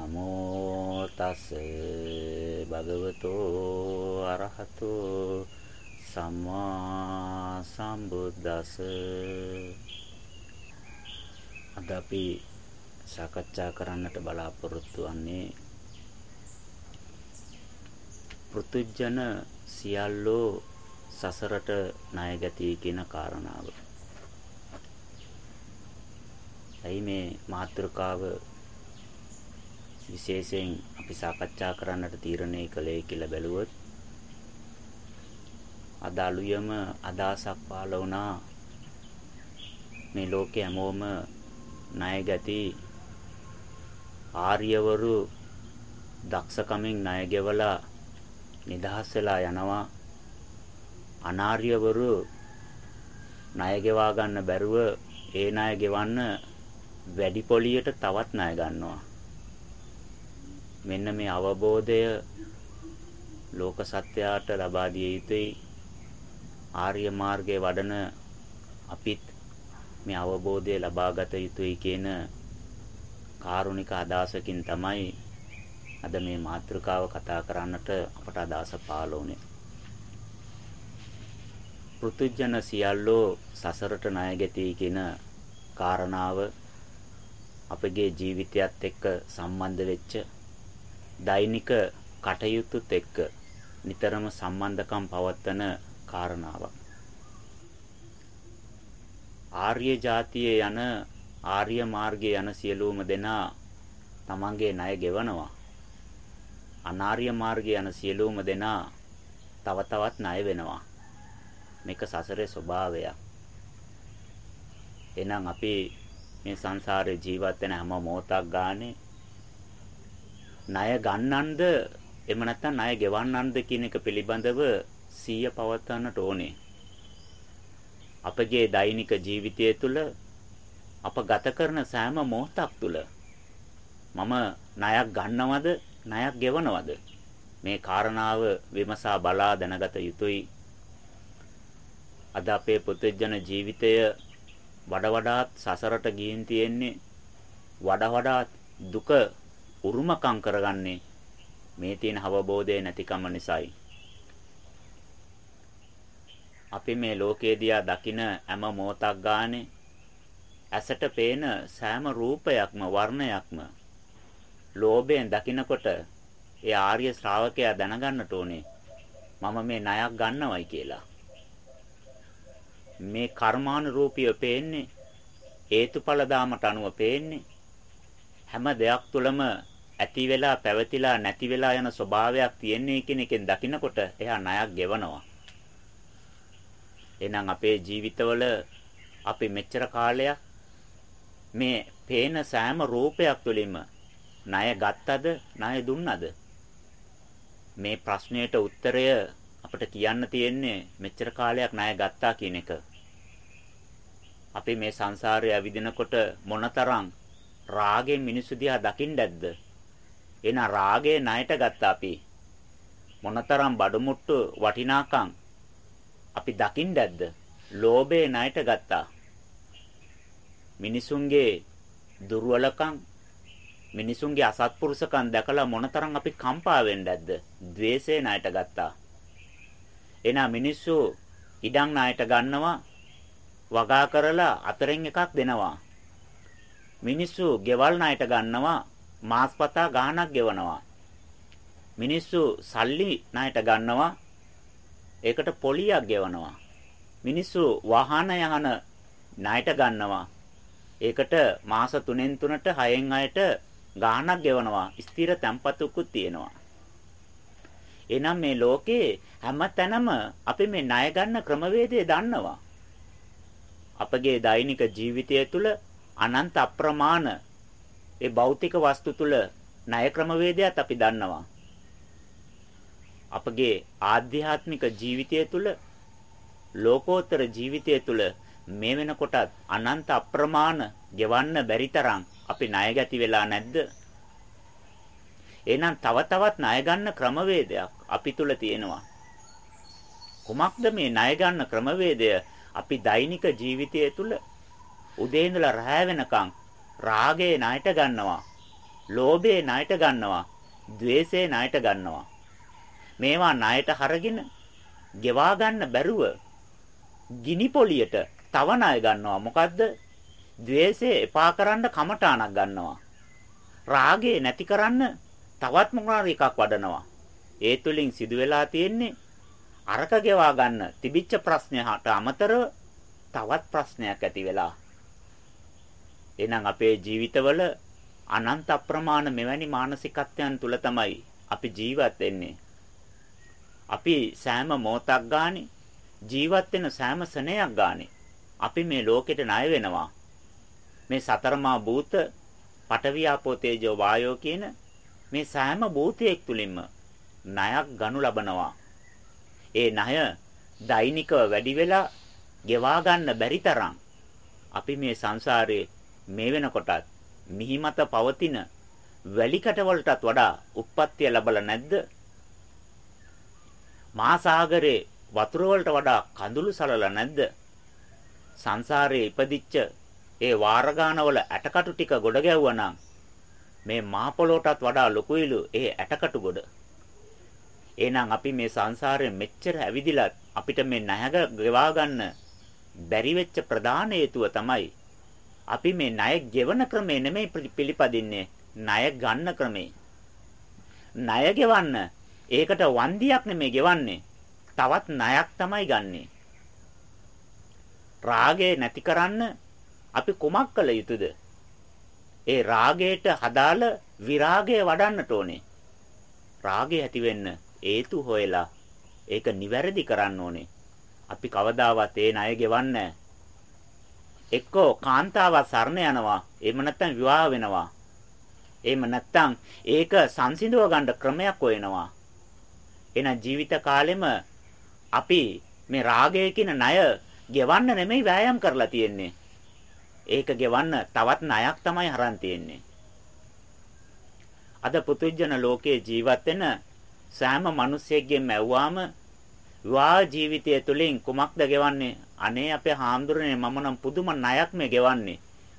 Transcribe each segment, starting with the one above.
නමෝ තස් භගවතෝ අරහතෝ සම්මා සම්බුද්දස අද අපි සාකච්ඡා කරන්නට බලාපොරොත්තු වන්නේ පෘතුජන සියල්ලෝ සසරට ණය ගැති කියන කාරණාව. ඇයි මේ මාතෘකාව විශේෂයෙන් අපි සාකච්ඡා කරන්නට තීරණය කළේ කියලා බැලුවොත් අද අලුයම අදාසක් පාල වුණා. මේ ලෝකේ හැමෝම ණය ගැති ආර්යවරු දක්ෂකමින් ණය ගෙවලා නිදහස් වෙලා යනවා. අනාර්යවරු ණය ගෙවා ගන්න බැරුව ඒ ණය ගෙවන්න වැඩි පොලියට තවත් ණය ගන්නවා. මෙන්න මේ අවබෝධය ලෝක සත්‍යයට ලබා දිය යුතුයි ආර්ය මාර්ගයේ වඩන අපිත් මේ අවබෝධය ලබාගත යුතුයි කියන කාරුණික අදහසකින් තමයි අද මේ මාතෘකාව කතා කරන්නට අපට අදහස පාළ වුණේ. පෘතුජන සියල්ලෝ සසරට ණය ගැති කියන කාරණාව අපගේ ජීවිතයත් එක්ක සම්බන්ධ වෙච්ච දෛනික කටයුතුත් එක්ක නිතරම සම්බන්ධකම් පවත්වන කාරණාවක්. ආර්ය જાතියේ යන ආර්ය මාර්ගයේ යන සියලුම දෙනා තමන්ගේ ණය ගෙවනවා. අනාර්ය මාර්ගයේ යන සියලුම දෙනා තව තවත් ණය වෙනවා. මේක සසරේ ස්වභාවයක්. එහෙනම් අපි මේ සංසාරේ ජීවත් වෙන හැම මොහොතක් ගානේ ණය ගන්නන්ද එහෙම නැත්නම් ණය ගෙවන්නන්ද කියන එක පිළිබඳව සිහිය පවත්වන්නට ඕනේ. අපගේ දෛනික ජීවිතය තුළ අප ගත කරන සෑම මොහොතක් තුළ මම ණයක් ගන්නවද ණයක් ගෙවනවද මේ කාරණාව විමසා බලා දැනගත යුතුයි. අද අපේ පුදුජන ජීවිතය වඩා වඩාත් සසරට ගිහින් තියෙන්නේ වඩා වඩාත් දුක උරුමකම් කරගන්නේ මේ තියෙන අවබෝධය නැතිකම නිසායි. අපි මේ ලෝකයේ දිහා දකින හැම මොහොතක් ගානේ ඇසට පේන සෑම රූපයක්ම වර්ණයක්ම ලෝභයෙන් දකිනකොට ඒ ආර්ය ශ්‍රාවකයා දැනගන්නට ඕනේ මම මේ ණයක් ගන්නවයි කියලා. මේ කර්මානුරූපීව පේන්නේ හේතුඵල දාමට අනුව පේන්නේ හැම දෙයක් තුළම ඇති වෙලා පැවතිලා නැති වෙලා යන ස්වභාවයක් තියෙන්නේ කියන එකෙන් දකිනකොට එයා ණයක් ගෙවනවා. එහෙනම් අපේ ජීවිතවල අපි මෙච්චර කාලයක් මේ පේන සෑම රූපයක් තුළින්ම ණය ගත්තද ණය දුන්නද මේ ප්‍රශ්නයට උත්තරය අපිට කියන්න තියෙන්නේ මෙච්චර කාලයක් ණය ගත්තා කියන එක. අපි මේ සංසාරය ඇවිදිනකොට මොනතරම් රාගෙන් මිනිස්සු දිහා දකින්නද එන රාගය ණයට ගත්තා අපි. මොනතරම් බඩමුට්ටු වටිනාකම් අපි දකින්නද? ලෝභය ණයට ගත්තා. මිනිසුන්ගේ දුර්වලකම් මිනිසුන්ගේ අසත්පුරුෂකම් දැකලා මොනතරම් අපි කම්පා වෙන්නේද? द्वේෂය ණයට ගත්තා. එහෙනම් මිනිස්සු ඉඩම් ණයට ගන්නවා වගා කරලා අතරින් එකක් දෙනවා. මිනිස්සු ගෙවල් ණයට ගන්නවා මාස්පතා ගාණක් ගෙවනවා. මිනිස්සු සල්ලි ණයට ගන්නවා. ඒකට පොලියක් ගෙවනවා. මිනිස්සු වාහන යහන ණයට ගන්නවා. ඒකට මාස 3න් 3ට 6න් 6ට ගාණක් ගෙවනවා. ස්ථිර තැම්පතුකුත් තියෙනවා. එහෙනම් මේ ලෝකේ හැමතැනම අපි මේ ණය ගන්න ක්‍රමවේදය දන්නවා. අපගේ දෛනික ජීවිතය තුළ අනන්ත අප්‍රමාණ ඒ භෞතික වස්තු තුල ණය ක්‍රමවේදයක් අපි දන්නවා. අපගේ ආධ්‍යාත්මික ජීවිතය තුළ ලෝකෝත්තර ජීවිතය තුළ මේ වෙනකොටත් අනන්ත අප්‍රමාණ ගෙවන්න බැරි තරම් අපි ණය ගැති වෙලා නැද්ද? එහෙනම් තව තවත් ණය ගන්න ක්‍රමවේදයක් අපි තුල තියෙනවා. කුමක්ද මේ ණය ගන්න ක්‍රමවේදය? අපි දෛනික ජීවිතය තුළ උදේ ඉඳලා රැ වෙනකන් රාගය ණයට ගන්නවා. ලෝභය ණයට ගන්නවා. ద్వේෂය ණයට ගන්නවා. මේවා ණයට හරගෙන ගෙවා ගන්න බැරුව ගිනි පොලියට තව ණය ගන්නවා. මොකද්ද? ద్వේෂය එපා කරන්න කමටාණක් ගන්නවා. රාගය නැති කරන්න තවත් මොකනාරි එකක් වඩනවා. ඒ තුලින් සිදු වෙලා තියෙන්නේ අරක ගෙවා ගන්න තිබිච්ච ප්‍රශ්නයට අමතරව තවත් ප්‍රශ්නයක් ඇති වෙලා එහෙනම් අපේ ජීවිතවල අනන්ත අප්‍රමාණ මෙවැනි මානසිකත්වයන් තුල තමයි අපි ජීවත් වෙන්නේ. අපි සෑම මොහොතක් ගානේ ජීවත් වෙන සෑම සෙනෙයක් ගානේ අපි මේ ලෝකෙට ණය වෙනවා. මේ සතරමා භූත පඨවි ආපෝ තේජෝ වායෝ කියන මේ සෑම භූතයක් තුලින්ම ණයක් ගනු ලබනවා. ඒ ණය දෛනිකව වැඩි වෙලා ගෙවා ගන්න බැරි තරම් අපි මේ සංසාරේ මේ වෙනකොටත් මිහිමත පවතින වැලිකට වලටත් වඩා උප්පත්තිය ලැබලා නැද්ද? මහා සාගරේ වතුර වලට වඩා කඳුළු සලලා නැද්ද? සංසාරේ ඉපදිච්ච ඒ වාරගානවල ඇටකටු ටික ගොඩ ගැව්වනම් මේ මහ පොළොටත් වඩා ලොකුයිලු ඒ ඇටකටු ගොඩ. එහෙනම් අපි මේ සංසාරයෙන් මෙච්චර ඇවිදිලත් අපිට මේ නැහග ගෙවා ගන්න බැරි වෙච්ච ප්‍රධාන හේතුව තමයි අපි මේ ණය ගෙවන ක්‍රමේ නෙමෙයි පිළිපදින්නේ ණය ගන්න ක්‍රමේ. ණය ගෙවන්න ඒකට වන්දියක් නෙමෙයි ගෙවන්නේ. තවත් ණයක් තමයි ගන්නෙ. රාගය නැති කරන්න අපි කුමක් කළ යුතුද? ඒ රාගයට හදාල විරාගය වඩන්නට ඕනේ. රාගය ඇති වෙන්න හේතු හොයලා ඒක නිවැරදි කරන්න ඕනේ. අපි කවදාවත් ඒ ණය ගෙවන්නේ එක්කෝ කාන්තාව සරණ යනවා. එහෙම නැත්නම් විවාහ වෙනවා. එහෙම නැත්නම් ඒක සංසිඳව ගන්න ක්‍රමයක් හොයනවා. එන ජීවිත කාලෙම අපි මේ රාගය කියන ණය ගෙවන්න නෙමෙයි වෑයම් කරලා තියෙන්නේ. ඒක ගෙවන්න තවත් ණයක් තමයි හරන් තියෙන්නේ. අද පුතුජන ලෝකයේ ජීවත් වෙන සෑම මිනිසෙක්ගෙන් මැව්වාම විවාහ ජීවිතය තුළින් කුමක්ද ගෙවන්නේ? අනේ අපේ හාමුදුරනේ මම නම් පුදුම ණයක් මේ ගෙවන්නේ.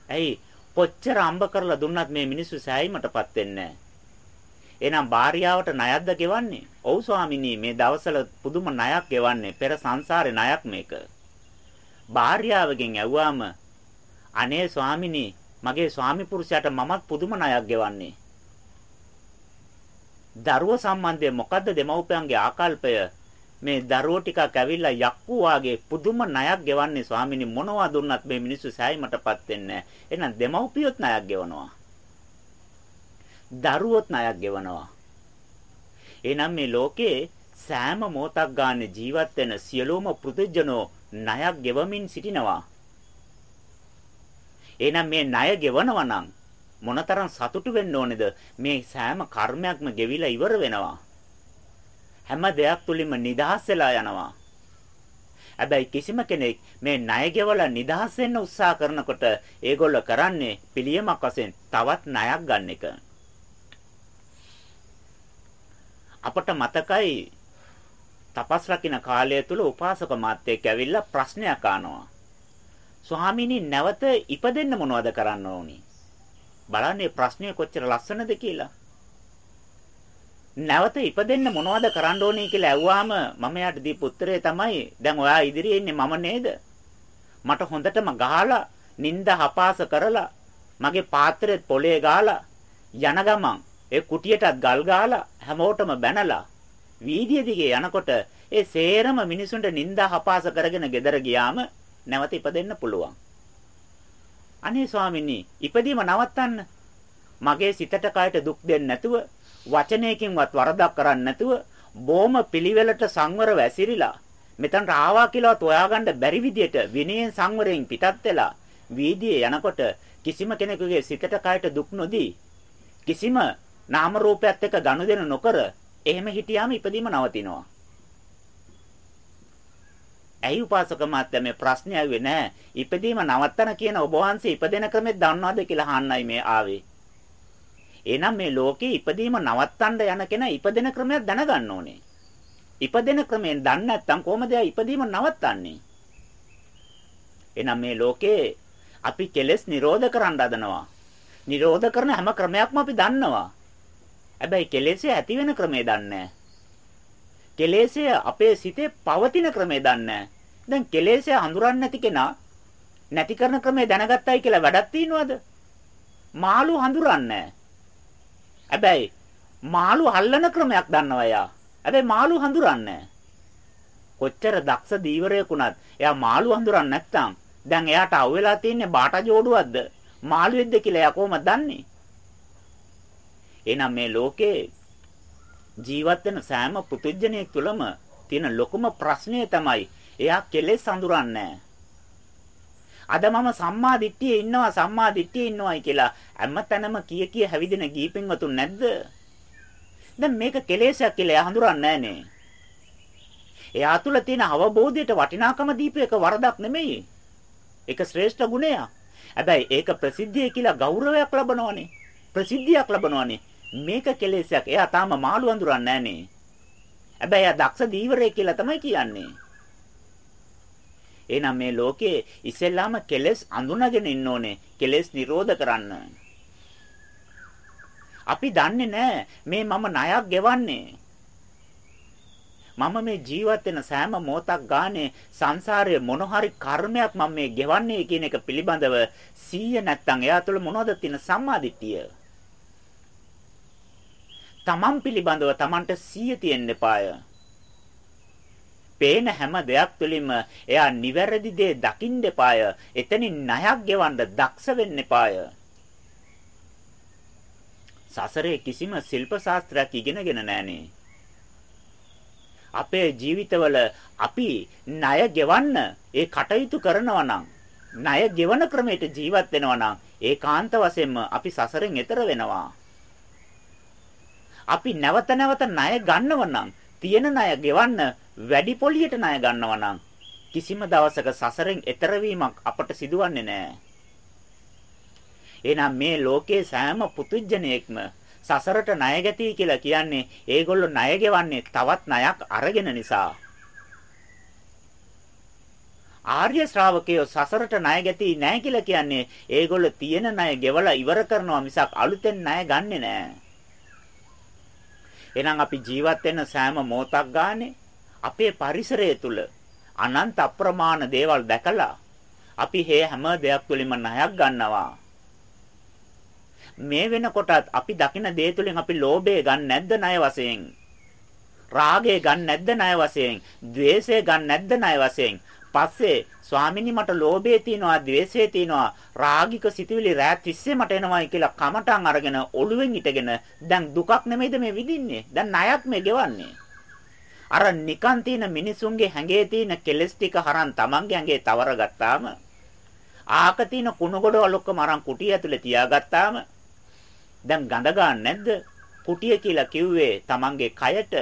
ඇයි? කොච්චර අම්බ කරලා දුන්නත් මේ මිනිස්සු සෑයීමටපත් වෙන්නේ නැහැ. එහෙනම් භාර්යාවට ණයක්ද ගෙවන්නේ? ඔව් ස්වාමිනී මේ දවස්වල පුදුම ණයක් ගෙවන්නේ. පෙර සංසාරේ ණයක් මේක. භාර්යාවගෙන් ඇහුවාම අනේ ස්වාමිනී මගේ ස්වාමි පුරුෂයාට මමත් පුදුම ණයක් ගෙවන්නේ. දරුව සම්බන්ධයෙන් මොකද්ද දෙමව්පියන්ගේ ආකල්පය? මේ දරුවෝ ටිකක් ඇවිල්ලා යක්කු වාගේ පුදුම ණයක් ගෙවන්නේ ස්වාමිනී මොනවා දුන්නත් මේ මිනිස්සු සෑයීමටපත් වෙන්නේ නැහැ. එහෙනම් දෙමව්පියොත් ණයක් ගෙවනවා. දරුවොත් ණයක් ගෙවනවා. එහෙනම් මේ ලෝකේ සෑම මොහොතක් ගන්න ජීවත් වෙන සියලුම පෘථුජනෝ ණයක් ගෙවමින් සිටිනවා. එහෙනම් මේ ණය ගෙවනවා නම් මොනතරම් සතුටු වෙන්න ඕනේද මේ සෑම කර්මයක්ම ගෙවිලා ඉවර වෙනවා හැම දෙයක් තුලින්ම නිදහස් වෙලා යනවා හැබැයි කිසිම කෙනෙක් මේ ණය ගෙවලා නිදහස් වෙන්න උත්සාහ කරනකොට ඒගොල්ලෝ කරන්නේ පිළියමක් වශයෙන් තවත් ණයක් ගන්න එක අපට මතකයි තපස් රකින්න කාලය තුල උපාසක මාත්‍යෙක් ඇවිල්ලා ප්‍රශ්නයක් අහනවා ස්වාමීනි නැවත ඉපදෙන්න මොනවද කරන්න ඕනි? බලන්නේ ප්‍රශ්නේ කොච්චර ලස්සනද කියලා. නැවත ඉපදෙන්න මොනවද කරන්න ඕනේ කියලා ඇහුවාම මම යාට දීපු උත්තරය තමයි දැන් ඔයා ඉදිරියේ ඉන්නේ මම නේද? මට හොඳටම ගහලා නිନ୍ଦ හපාස කරලා මගේ පාත්‍රෙත් පොලේ ගාලා යන ගමන් ඒ කුටියටත් ගල් ගාලා හැමෝටම බැනලා වීදිය දිගේ යනකොට ඒ සේරම මිනිසුන්ට නිନ୍ଦ හපාස කරගෙන ගෙදර ගියාම නැවත ඉපදෙන්න පුළුවන්. අනේ ස්වාමීනි ඉපදීම නවත්තන්න මගේ සිතට කයට දුක් දෙන්නේ නැතුව වචනයකින්වත් වරදක් කරන්නේ නැතුව, බොහොම පිළිවෙලට සංවරව ඇසිරිලා මෙතනට ආවා කියලාත් හොයාගන්න බැරි විදියට විනයෙන් සංවරයෙන් පිටත් වෙලා වීදියේ යනකොට කිසිම කෙනෙකුගේ සිතට කයට දුක් නොදී කිසිම නාම රූපයත් එක්ක ගනුදෙනු නොකර එහෙම හිටියාම ඉපදීම නවතිනවා. ඇයි උපාසක මාත්‍යා මේ ප්‍රශ්නේ ආවේ නැහැ. ඉපදීම නවත්තන කියන ඔබ වහන්සේ ඉපදෙන ක්‍රමෙත් දන්නවද කියලා අහන්නයි මේ ආවේ. එහෙනම් මේ ලෝකේ ඉපදීම නවත්තන්න යන කෙනා ඉපදෙන ක්‍රමයක් දැනගන්න ඕනේ. ඉපදෙන ක්‍රමයෙන් දන්නේ නැත්නම් කොහොමද ඉපදීම නවත්තන්නේ? එහෙනම් මේ ලෝකේ අපි කෙලෙස් නිරෝධ කරන්න හදනවා. නිරෝධ කරන හැම ක්‍රමයක්ම අපි දන්නවා. හැබැයි කෙලෙස් ඇති වෙන ක්‍රමය දන්නේ කෙලෙස් අපේ සිතේ පවතින ක්‍රමය දන්නේ දැන් කෙලෙස් හඳුරන්නේ නැති කෙනා නැති කරන ක්‍රමය දැනගත්තයි කියලා වැඩක් තියනවද? මාළු හඳුරන්නේ හැබැයි මාළු අල්ලන ක්‍රමයක් දන්නවා එයා. හැබැයි මාළු හඳුරන්නේ කොච්චර දක්ෂ දීවරයෙකුණත් එයා මාළු හඳුරන්නේ නැත්නම් දැන් එයාට අවුලා තින්නේ බාට ජෝඩුවක්ද මාළුවෙක්ද කියලා එයා කොහොමද දන්නේ? එහෙනම් මේ ලෝකේ ජීවත් වෙන සෑම පුදුජනෙක් තුළම තියෙන ලොකුම ප්‍රශ්නය තමයි එයා කෙලෙස් හඳුරන්නේ අද මම සම්මා දිට්ඨියේ ඉන්නවා සම්මා දිට්ඨියේ ඉන්නවායි කියලා හැමතැනම කිය කිය හැවිදෙන ගීපින්වතුන් නැද්ද? දැන් මේක කෙලෙසයක් කියලා එයා හඳුරන්නේ නැහනේ. එයා තුල තියෙන අවබෝධයට වටිනාකම දීපේක වරදක් නෙමෙයි. ඒක ශ්‍රේෂ්ඨ ගුණයක්. හැබැයි ඒක ප්‍රසිද්ධිය කියලා ගෞරවයක් ලබනවනේ. ප්‍රසිද්ධියක් ලබනවනේ. මේක කෙලෙසයක්. එයා තාම මාළු අඳුරන්නේ නැහනේ. හැබැයි එයා දක්ෂ දීවරයෙක් කියලා තමයි කියන්නේ. එහෙනම් මේ ලෝකේ ඉස්සෙල්ලාම කෙලෙස් අඳුනගෙන ඉන්න ඕනේ. කෙලෙස් නිරෝධ කරන්න. අපි දන්නේ නැහැ මේ මම ණයක් ගෙවන්නේ. මම මේ ජීවත් වෙන සෑම මොහොතක් ගානේ සංසාරයේ මොන හරි කර්මයක් මම මේ ගෙවන්නේ කියන එක පිළිබඳව 100 නැත්තම් එයා තුළ මොනවද තියෙන සම්මාදිට්ඨිය? තමන් පිළිබඳව තමන්ට 100 තියෙන්න එපාය. පේන හැම දෙයක් තුළින්ම එයා නිවැරදි දේ දකින්න එපාය. එතනින් ණයක් ගෙවන්න දක්ෂ වෙන්න එපාය. සසරේ කිසිම ශිල්ප ශාස්ත්‍රයක් ඉගෙනගෙන නැහනේ. අපේ ජීවිතවල අපි ණය ගෙවන්න ඒ කටයුතු කරනවා නම් ණය ගෙවන ක්‍රමයට ජීවත් වෙනවා නම් ඒකාන්ත වශයෙන්ම අපි සසරෙන් එතර වෙනවා. අපි නැවත නැවත ණය ගන්නව නම් තියෙන ණය ගෙවන්න වැඩි පොලියට ණය ගන්නව නම් කිසිම දවසක සසරෙන් එතර වීමක් අපට සිදුවන්නේ නැහැ. එහෙනම් මේ ලෝකේ සෑම පුතුජණයෙක්ම සසරට ණය ගැති කියලා කියන්නේ ඒගොල්ලෝ ණය ගෙවන්නේ තවත් ණයක් අරගෙන නිසා. ආර්ය ශ්‍රාවකයෝ සසරට ණය ගැති නැහැ කියලා කියන්නේ ඒගොල්ලෝ තියෙන ණය ගෙවලා ඉවර කරනවා මිසක් අලුතෙන් ණය ගන්නෙ නැහැ. එහෙනම් අපි ජීවත් වෙන සෑම මොහොතක් ගානේ අපේ පරිසරය තුල අනන්ත අප්‍රමාණ දේවල් දැකලා අපි මේ හැම දෙයක් තුළින්ම ණයක් ගන්නවා. මේ වෙනකොටත් අපි දකින දේ තුළින් අපි ලෝභය ගන්න නැද්ද ණය වශයෙන්? රාගය ගන්න නැද්ද ණය වශයෙන්? ద్వේෂය ගන්න නැද්ද ණය වශයෙන්? පස්සේ ස්වාමිනී මට ලෝභය තියෙනවා, ద్వේෂය තියෙනවා, රාගික සිතුවිලි රැත් 30 මට එනවායි කියලා කමටන් අරගෙන ඔළුවෙන් ඉටගෙන දැන් දුකක් නෙමෙයිද මේ විඳින්නේ? දැන් ණයක් මේ ගෙවන්නේ. අර නිකන් තියෙන මිනිසුන්ගේ හැඟේ තියෙන කෙලස් ටික හරන් තමන්ගේ ඇඟේ තවර ගත්තාම ආක තියෙන කුණු ගොඩවල් ඔක්කොම අරන් කුටිය ඇතුලේ තියාගත්තාම දැන් ගඳ ගන්න නැද්ද? කුටිය කියලා කිව්වේ Tamange කයට.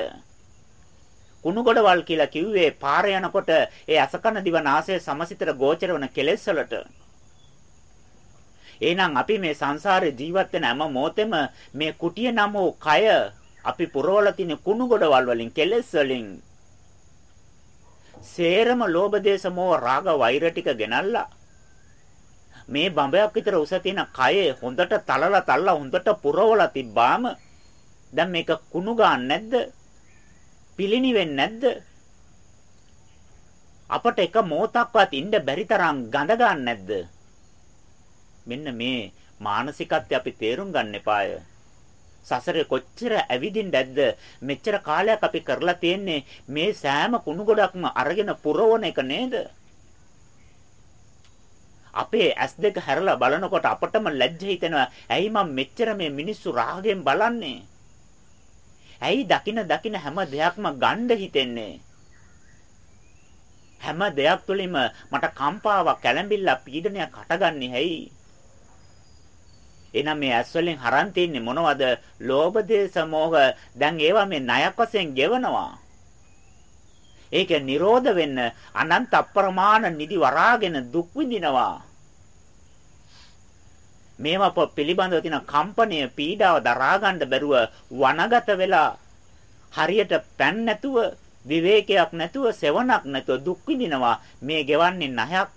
කුණු ගොඩවල් කියලා කිව්වේ පාර යනකොට ඒ අසකන දිව නාසය සමසිතට ගෝචර වන කෙලෙස් වලට. එහෙනම් අපි මේ සංසාරේ ජීවත් වෙන හැම මොහොතෙම මේ කුටිය නම් වූ කය අපි පුරවලා තියෙන කුණු ගොඩවල් වලින් කෙලෙස් වලින් සේරම ලෝභ දේශ මොහ රාග වෛර ටික ගෙනල්ලා මේ බඹයක් විතර උස තියෙන කයේ හොඳට තලලා තල්ලා හොඳට පුරවලා තිබ්බාම දැන් මේක කුණු ගන්න නැද්ද? පිළිණි වෙන්නේ නැද්ද? අපට එක මොහොතක්වත් ඉන්න බැරි තරම් ගඳ ගන්න නැද්ද? මෙන්න මේ මානසිකත්වය අපි තේරුම් ගන්න එපාය. සසරේ කොච්චර ඇවිදින්න ඇද්ද මෙච්චර කාලයක් අපි කරලා තියෙන්නේ මේ සෑම කුණු ගොඩක්ම අරගෙන පුරවන එක නේද? අපේ ඇස් දෙක හැරලා බලනකොට අපටම ලැජ්ජ හිතෙනවා. ඇයි මම මෙච්චර මේ මිනිස්සු රාගයෙන් බලන්නේ? ඇයි දකින දකින හැම දෙයක්ම ගණ්ඩ හිතෙන්නේ? හැම දෙයක් තුළින්ම මට කම්පාවක් කැළඹිල්ල පීඩනයක් හටගන්නේ ඇයි? එහෙනම් මේ ඇස් වලින් හරන් තින්නේ මොනවද? ලෝභ දේශ මොහ දැන් ඒවා මේ ණයක් වශයෙන් ගෙවනවා. ඒක නිරෝධ වෙන්න අනන්ත අප්‍රමාණ නිදි වරාගෙන දුක් විඳිනවා. මේවා පිළිබඳව තියෙන කම්පණය පීඩාව දරා ගන්න බැරුව වනගත වෙලා හරියට පෑන් නැතුව විවේකයක් නැතුව සෙවණක් නැතුව දුක් විඳිනවා මේ ගෙවන්නේ නැහයක්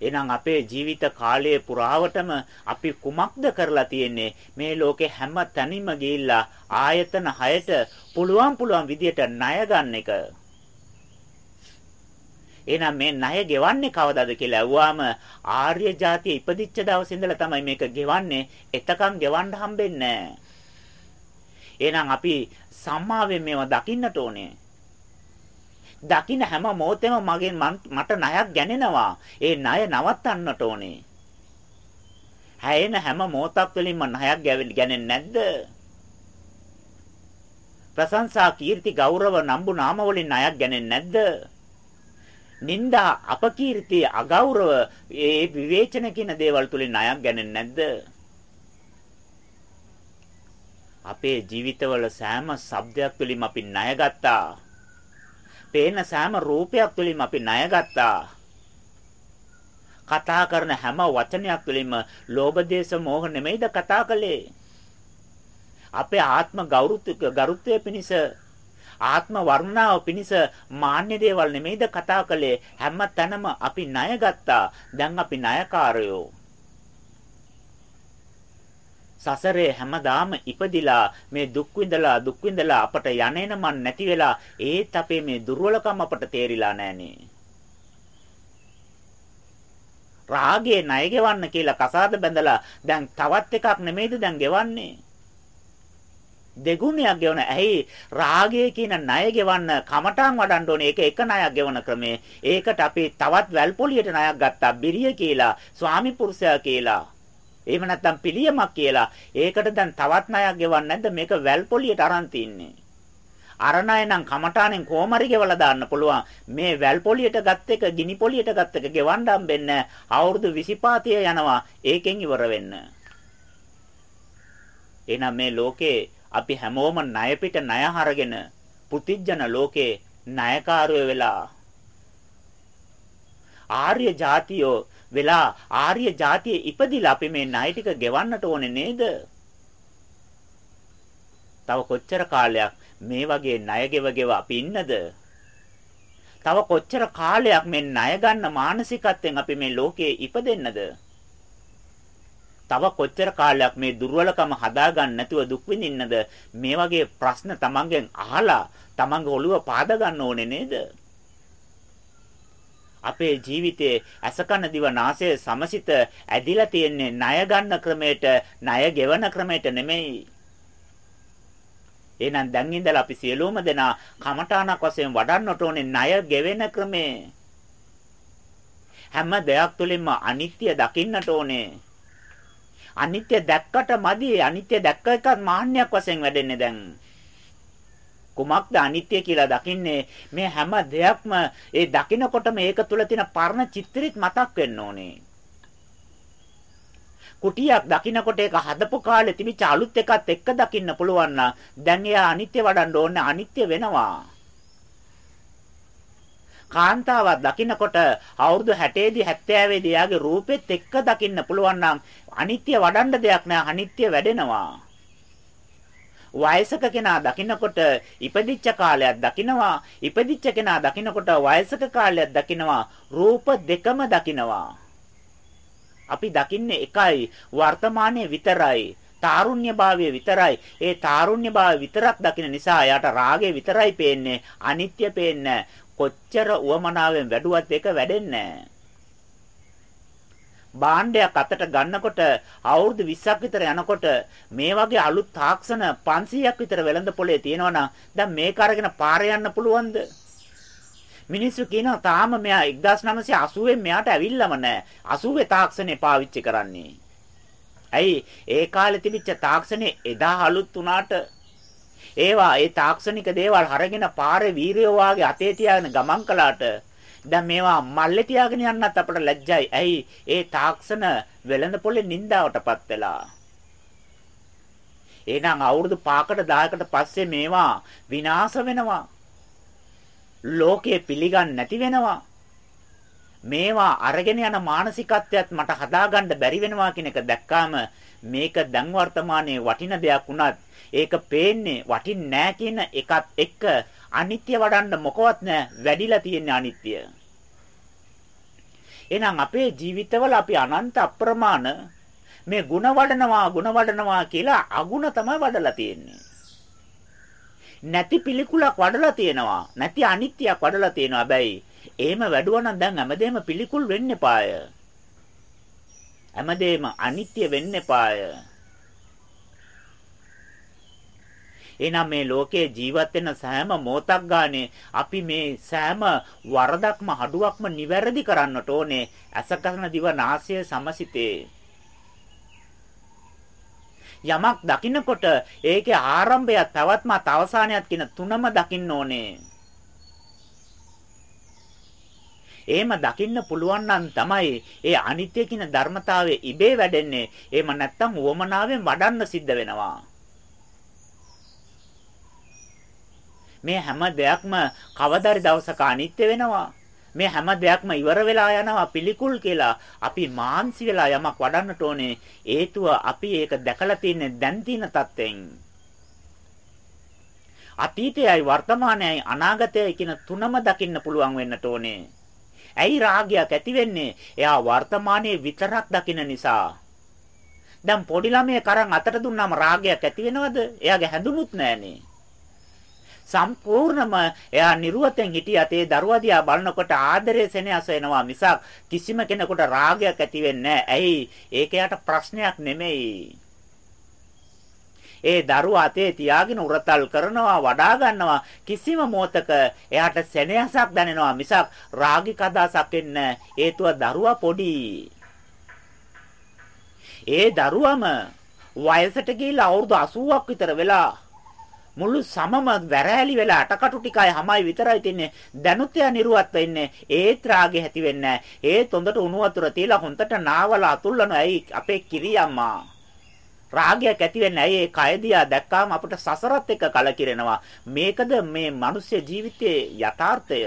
එහෙනම් අපේ ජීවිත කාලයේ පුරාවටම අපි කුමක්ද කරලා තියෙන්නේ මේ ලෝකේ හැම තැනින්ම ගිහිල්ලා ආයතන 6ට පුළුවන් පුළුවන් විදියට ණය ගන්න එක. එහෙනම් මේ ණය ගෙවන්නේ කවදාද කියලා ඇහුවාම ආර්ය જાතිය ඉපදිච්ච දවසේ ඉඳලා තමයි මේක ගෙවන්නේ. එතකන් ගෙවන්න හම්බෙන්නේ නැහැ. එහෙනම් අපි සම්මාවෙන් මේවා දකින්නට ඕනේ. දකින්න හැම මොහොතෙම මගෙන් මට ණයක් ගැනෙනවා. ඒ ණය නවත්තන්නට ඕනේ. හැයෙන හැම මොහොතක් වලින්ම ණයක් ගැනෙන්නේ නැද්ද? ප්‍රශංසා කීර්ති ගෞරව නම්බු නාම වලින් ණයක් ගැනෙන්නේ නැද්ද? නිന്ദා අපකීර්ති අගෞරව ඒ විවේචන කියන දේවල් තුලින් ණයක් ගැනෙන්නේ නැද්ද? අපේ ජීවිතවල සෑම ශබ්දයක් තුළින් අපි ණය ගත්තා. පේන සෑම රූපයක් තුළින් අපි ණය ගත්තා. කතා කරන හැම වචනයක් තුළින්ම ලෝභ දේශ මොහ නෙමෙයිද කතා කළේ. අපේ ආත්ම ගෞරවත්වය පිණිස ආත්ම වර්ණාව පිණිස මාන්‍ය දේවල් නෙමෙයිද කතා කළේ හැම තැනම අපි ණය ගත්තා දැන් අපි ණයකාරයෝ සසරේ හැමදාම ඉපදිලා මේ දුක් විඳලා දුක් විඳලා අපට යන්නේන මන් නැති වෙලා ඒත් අපේ මේ දුර්වලකම් අපට තේරිලා නැහනේ. රාගේ ණය ගෙවන්න කියලා කසාද බැඳලා දැන් තවත් එකක් නෙමෙයිද දැන් ගෙවන්නේ. දෙගුණයක් ගෙවන. ඇයි රාගය කියන ණය ගෙවන්න කමටාන් වඩන්න ඕනේ. ඒක එක ණයක් ගෙවන ක්‍රමේ. ඒකට අපි තවත් වැල්පොලියට ණයක් ගත්තා. බිරිය කියලා, ස්වාමි පුරුෂයා කියලා. එහෙම නැත්නම් පිළියමක් කියලා. ඒකට දැන් තවත් ණයක් ගෙවන්න නැද්ද? මේක වැල් පොලියට අරන් තින්නේ. අර ණය නම් කමඨාණෙන් කොහමරි ගෙවලා දාන්න පුළුවන්. මේ වැල් පොලියට ගත් එක, ගිනි පොලියට ගත් එක ගෙවන්න හම්බෙන්නේ අවුරුදු 25 යනවා. ඒකෙන් ඉවර වෙන්න. එහෙනම් මේ ලෝකේ අපි හැමෝම ණය පිට ණය හරගෙන පුතිජන ලෝකේ ණයකාරයෝ වෙලා ආර්ය જાතියෝ වෙලා ආර්ය જાතියේ ඉපදිලා අපි මේ ණය ටික ගෙවන්නට ඕනේ නේද? තව කොච්චර කාලයක් මේ වගේ ණය ගෙව ගෙව අපි ඉන්නද? තව කොච්චර කාලයක් මේ ණය ගන්න මානසිකත්වයෙන් අපි මේ ලෝකයේ ඉපදෙන්නද? තව කොච්චර කාලයක් මේ දුර්වලකම හදාගන්න නැතුව දුක් විඳින්නද? මේ වගේ ප්‍රශ්න තමන්ගෙන් අහලා තමන්ගේ ඔළුව පාද ගන්න ඕනේ නේද? අපේ ජීවිතයේ අසකන දිව නාසය සමසිත ඇදිලා තියෙන්නේ ණය ගන්න ක්‍රමයට ණය ගෙවන ක්‍රමයට නෙමෙයි. එහෙනම් දැන් ඉඳලා අපි සියලුම දෙනා කමඨාණක් වශයෙන් වඩන්නට ඕනේ ණය ගෙවෙන ක්‍රමේ. හැම දෙයක් තුළින්ම අනිත්‍ය දකින්නට ඕනේ. අනිත්‍ය දැක්කට මදි අනිත්‍ය දැක්ක එකත් මාන්නයක් වශයෙන් වැඩෙන්නේ දැන්. කුමක්ද අනිත්‍ය කියලා දකින්නේ මේ හැම දෙයක්ම ඒ දකිනකොට මේක තුල තියෙන පරණ චිත්‍රෙත් මතක් වෙන්න ඕනේ. කුටියක් දකින්නකොට ඒක හදපු කාලේ තිබිච්ච අලුත් එකත් එක්ක දකින්න පුළුවන් නම් දැන් එයා අනිත්‍ය වඩන්න ඕනේ අනිත්‍ය වෙනවා. කාන්තාවක් දකින්නකොට අවුරුදු 60 දී 70 දී යාගේ රූපෙත් එක්ක දකින්න පුළුවන් නම් අනිත්‍ය වඩන්න දෙයක් නෑ අනිත්‍ය වැඩෙනවා. වයසක කෙනා දකින්නකොට ඉපදිච්ච කාලයක් දකිනවා ඉපදිච්ච කෙනා දකින්නකොට වයසක කාලයක් දකිනවා රූප දෙකම දකිනවා. අපි දකින්නේ එකයි වර්තමානයේ විතරයි තාරුණ්‍ය භාවය විතරයි. ඒ තාරුණ්‍ය භාවය විතරක් දකින නිසා යාට රාගය විතරයි පේන්නේ අනිත්‍ය පේන්නේ. කොච්චර උවමනාවෙන් වැඩුවත් ඒක වැඩෙන්නේ. නැහැ භාණ්ඩයක් අතට ගන්නකොට අවුරුදු 20ක් විතර යනකොට මේ වගේ අලුත් තාක්ෂණ 500ක් විතර වෙළඳ පොලේ තියෙනවා දැන් මේක අරගෙන පාරේ යන්න පුළුවන්ද? මිනිස්සු කියනවා තාම මෙයා 1980 මෙයාට ඇවිල්ලාම නැහැ. 80 තාක්ෂණේ පාවිච්චි කරන්නේ. ඇයි ඒ කාලේ තිබිච්ච තාක්ෂණේ එදා අලුත් වුණාට ඒවා ඒ තාක්ෂණික දේවල් අරගෙන පාරේ වීරයෝ වාගේ අතේ තියාගෙන ගමන් කළාට දැන් මේවා මල්ලේ තියාගෙන යන්නත් අපට ලැජ්ජයි. ඇයි? ඒ තාක්ෂණ වෙළඳ පොලේ නින්දාවටපත් වෙලා. එහෙනම් අවුරුදු 5කට 10කට පස්සේ මේවා විනාශ වෙනවා. ලෝකයේ පිළිගන්නේ නැති වෙනවා. මේවා අරගෙන යන මානසිකත්වයක් මට හදාගන්න බැරි වෙනවා කියන එක දැක්කාම මේක දැන් වර්තමානයේ වටින දෙයක් වුණත් ඒක පේන්නේ වටින්නේ නැහැ කියන එකත් එක්ක අනිත්‍ය වඩන්න මොකවත් නැහැ වැඩිලා තියෙන අනිත්‍ය එහෙනම් අපේ ජීවිතවල අපි අනන්ත අප්‍රමාණ මේ ಗುಣ වඩනවා ಗುಣ වඩනවා කියලා අගුණ තමයි වඩලා තියෙන්නේ. නැති පිළිකුලක් වඩලා තියෙනවා. නැති අනිත්‍යයක් වඩලා තියෙනවා. හැබැයි එහෙම වැඩුවා නම් දැන් හැමදේම පිළිකුල් වෙන්න එපාය. හැමදේම අනිත්‍ය වෙන්න එපාය. එහෙනම් මේ ලෝකේ ජීවත් වෙන සෑම මොහොතක් ගානේ අපි මේ සෑම වරදක්ම අඩුවක්ම නිවැරදි කරන්නට ඕනේ. අසකරන දිව නාසය සමසිතේ. යමක් දකින්නකොට ඒකේ ආරම්භය තවත්මත් අවසානයත් කියන තුනම දකින්න ඕනේ. එහෙම දකින්න පුළුවන් නම් තමයි ඒ අනිත්‍ය කියන ධර්මතාවය ඉබේ වැඩෙන්නේ. එහෙම නැත්නම් උවමනාවෙන් වඩන්න සිද්ධ වෙනවා. මේ හැම දෙයක්ම කවදාරි දවසක අනිත්‍ය වෙනවා. මේ හැම දෙයක්ම ඉවර වෙලා යනවා පිළිකුල් කියලා අපි මාන්සි වෙලා යමක් වඩන්නට ඕනේ. හේතුව අපි ඒක දැකලා තියෙන දැන් තියෙන තත්ත්වෙන්. අතීතයයි වර්තමානයයි අනාගතයයි කියන තුනම දකින්න පුළුවන් වෙන්නට ඕනේ. ඇයි රාගයක් ඇති වෙන්නේ? එයා වර්තමානයේ විතරක් දකින නිසා. දැන් පොඩි ළමයෙක් අරන් අතට දුන්නාම රාගයක් ඇති වෙනවද? එයාගේ හැඳුනුත් නැහනේ. සම්පූර්ණම එයා නිර්වතෙන් හිටියත් ඒ දරුවා දිහා බලනකොට ආදරය සෙනෙහස එනවා මිසක් කිසිම කෙනෙකුට රාගයක් ඇති වෙන්නේ ඇයි? ඒක යට ප්‍රශ්නයක් නෙමෙයි. ඒ දරුවා අතේ තියාගෙන උරතල් කරනවා වඩා ගන්නවා කිසිම මොහතක එයාට සෙනෙහසක් දැනෙනවා මිසක් රාගික අදහසක් එන්නේ හේතුව දරුවා පොඩි ඒ දරුවම වයසට ගිහිල්ලා අවුරුදු 80ක් විතර වෙලා මුළු සමම වැරෑලි වෙලා අටකටු ටිකයි හැමයි විතරයි තින්නේ. දැනුත් යා නිර්වත් වෙන්නේ. ඒත් රාගෙ ඇති වෙන්නේ ඒත් හොඳට උණු වතුර තියලා හොඳට නාවලා අතුල්ලන ඇයි අපේ කිරියම්මා? රාගයක් ඇති වෙන්නේ ඇයි? ඒ කය දිහා දැක්කාම අපිට සසරත් එක්ක කලකිරෙනවා. මේකද මේ මිනිස් ජීවිතයේ යථාර්ථය.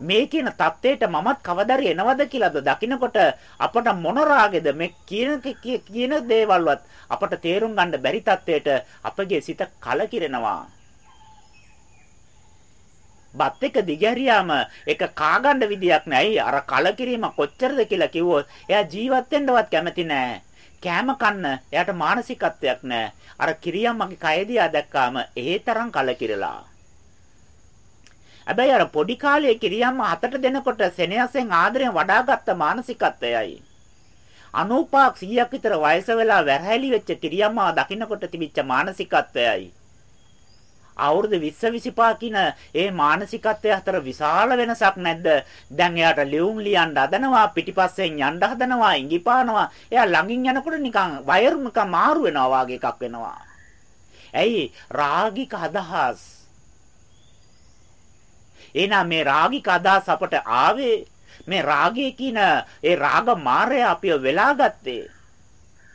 මේ කියන தത്വයට මමත් කවදාරි එනවද කියලාද දකිනකොට අපට මොන රාගෙද මේ කියන කියන දේවල්වත් අපට තේරුම් ගන්න බැරි தത്വයට අපගේ සිත කලකිරෙනවා. බත් එක දිගහැරියාම ඒක කාගන්න විදියක් නැයි අර කලකිරීම කොච්චරද කියලා කිව්වොත් එයා ජීවත් වෙන්නවත් කැමති නැහැ. කෑම කන්න එයාට මානසිකත්වයක් නැහැ. අර කිරියම්මගේ කයදී ආදැක්කාම ඒ තරම් කලකිරලා. හැබැයි අර පොඩි කාලේ කිරියම්ම හතට දෙනකොට සෙනෙහසෙන් ආදරෙන් වඩාගත්ත මානසිකත්වයයි. 95ක් 100ක් විතර වයස වෙලා වැරහැලි වෙච්ච කිරියම්මා දකින්නකොට තිබිච්ච මානසිකත්වයයි. අවුරුදු 20 25 කින ඒ මානසිකත්වය අතර විශාල වෙනසක් නැද්ද? දැන් එයාට ලියුම් ලියන්න හදනවා, පිටිපස්සෙන් යන්න හදනවා, ඉඟිපානවා. එයා ළඟින් යනකොට නිකන් වයර් එක මාරු වෙනවා වගේ එකක් වෙනවා. ඇයි? රාගික අදහස්. එහෙනම් මේ රාගික අදහස් අපට ආවේ? මේ රාගය කියන ඒ රාග මායя අපිව වෙලා ගත්තේ.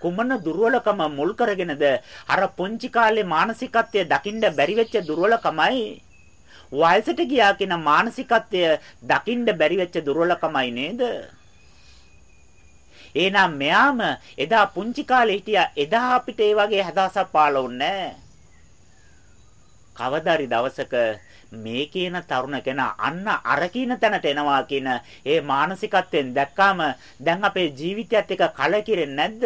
කුමන දුර්වලකම මුල් කරගෙනද අර පුංචි කාලේ මානසිකත්වය දකින්න බැරි වෙච්ච දුර්වලකමයි. වයසට ගියා කියන මානසිකත්වය දකින්න බැරි වෙච්ච දුර්වලකමයි නේද? එහෙනම් මෙයාම එදා පුංචි කාලේ හිටියා. එදා අපිට ඒ වගේ හදාසක් පාළුන්නේ කවදාරි දවසක මේ කියන තරුණ කෙනා අන්න අර කියන තැනට එනවා කියන ඒ මානසිකත්වයෙන් දැක්කාම දැන් අපේ ජීවිතයත් එක කලකිරෙන්නේ නැද්ද?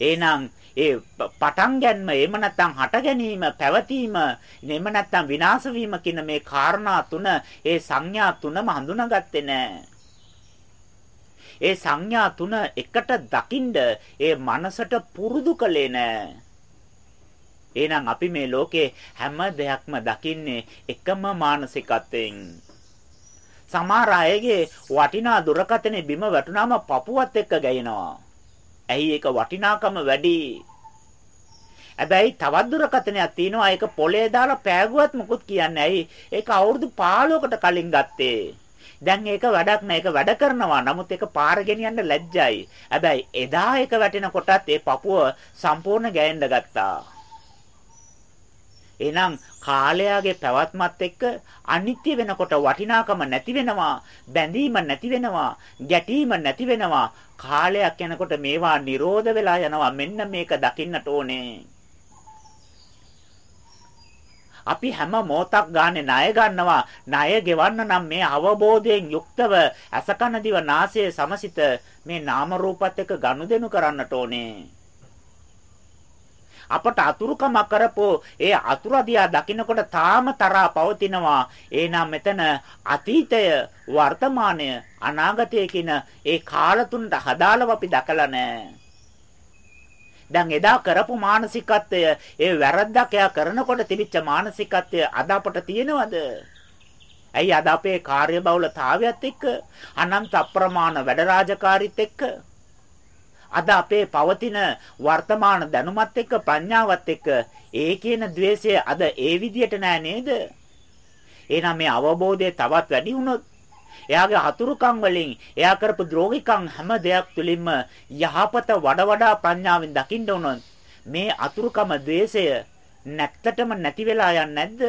එහෙනම් ඒ පටන් ගැනීම එහෙම නැත්නම් හට ගැනීම පැවතීම එහෙම නැත්නම් විනාශ වීම කියන මේ කාරණා තුන ඒ සංඥා තුනම හඳුනාගත්තේ නැහැ. ඒ සංඥා තුන එකට දකින්ද ඒ මනසට පුරුදු කළේ නැහැ. එහෙනම් අපි මේ ලෝකේ හැම දෙයක්ම දකින්නේ එකම මානසිකත්වයෙන්. සමහර අයගේ වටිනා දුරකතනේ බිම වැටුනාම පපුවත් එක්ක ගැයෙනවා. ඇයි ඒක වටිනාකම වැඩි? හැබැයි තවත් දුරකතනයක් තියෙනවා ඒක පොලේ දාලා පෑගුවත් මොකුත් කියන්නේ ඇයි? ඒක අවුරුදු 15කට කලින් ගත්තේ. දැන් ඒක වැඩක් නෑ ඒක වැඩ කරනවා නමුත් ඒක පාර ගෙනියන්න ලැජ්ජයි හැබැයි එදා ඒක වැටෙන කොටත් ඒ පපුව සම්පූර්ණ ගෑෙන්න ගත්තා එහෙනම් කාලයාගේ පැවැත්මත් එක්ක අනිත්‍ය වෙනකොට වටිනාකම නැති වෙනවා බැඳීම නැති වෙනවා ගැටීම නැති වෙනවා කාලයක් යනකොට මේවා නිරෝධ වෙලා යනවා මෙන්න මේක දකින්නට ඕනේ අපි හැම මොහොතක් ගානේ ණය ගන්නවා. ණය ගෙවන්න නම් මේ අවබෝධයෙන් යුක්තව අසකන දිව නාසය සමසිත මේ නාම රූපات එක්ක ගනුදෙනු කරන්නට ඕනේ. අපට අතුරුකමක් කරපෝ ඒ අතුරු දිහා දකින්නකොට තාම තරහා පවතිනවා. එහෙනම් මෙතන අතීතය, වර්තමානය, අනාගතය කියන ඒ කාල තුනට හදාලව අපි දැකලා නැහැ. දැන් එදා කරපු මානසිකත්වය ඒ වැරද්දක් එයා කරනකොට තිබිච්ච මානසිකත්වය අද අපට තියෙනවද? ඇයි අද අපේ කාර්යබහුලතාවයත් එක්ක අනන්ත අප්‍රමාණ වැඩ රාජකාරීත් එක්ක අද අපේ පවතින වර්තමාන දැනුමත් එක්ක ප්‍රඥාවත් එක්ක ඒ කියන द्वේෂය අද ඒ විදියට නෑ නේද? එහෙනම් මේ අවබෝධය තවත් වැඩි වුණොත් එයාගේ හතුරුකම් වලින් එයා කරපු ද්‍රෝගිකම් හැම දෙයක් තුළින්ම යහපත වඩා වඩා ප්‍රඥාවෙන් දකින්න උනොත් මේ අතුරුකම द्वේෂය නැත්තටම නැති වෙලා යන්නේ නැද්ද?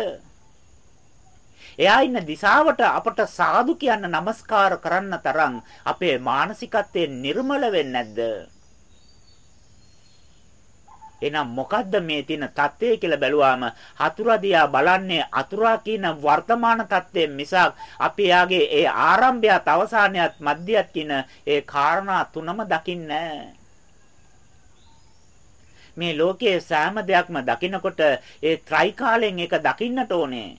එයා ඉන්න දිශාවට අපට සාදු කියන්න নমස්කාර කරන්න තරම් අපේ මානසිකත්වයේ නිර්මල වෙන්නේ නැද්ද? එහෙනම් මොකද්ද මේ තියෙන தත්ත්වය කියලා බැලුවාම හතුරදියා බලන්නේ අතුරා කියන වර්තමාන தත්ත්වයෙන් මිසක් අපි යාගේ ඒ ආරම්භයත් අවසානයත් මධ්‍යයත් කියන ඒ කාරණා තුනම දකින්නේ මේ ලෝකයේ සෑම දෙයක්ම දකිනකොට ඒ ත්‍රිකාලයෙන් ඒක දකින්නට ඕනේ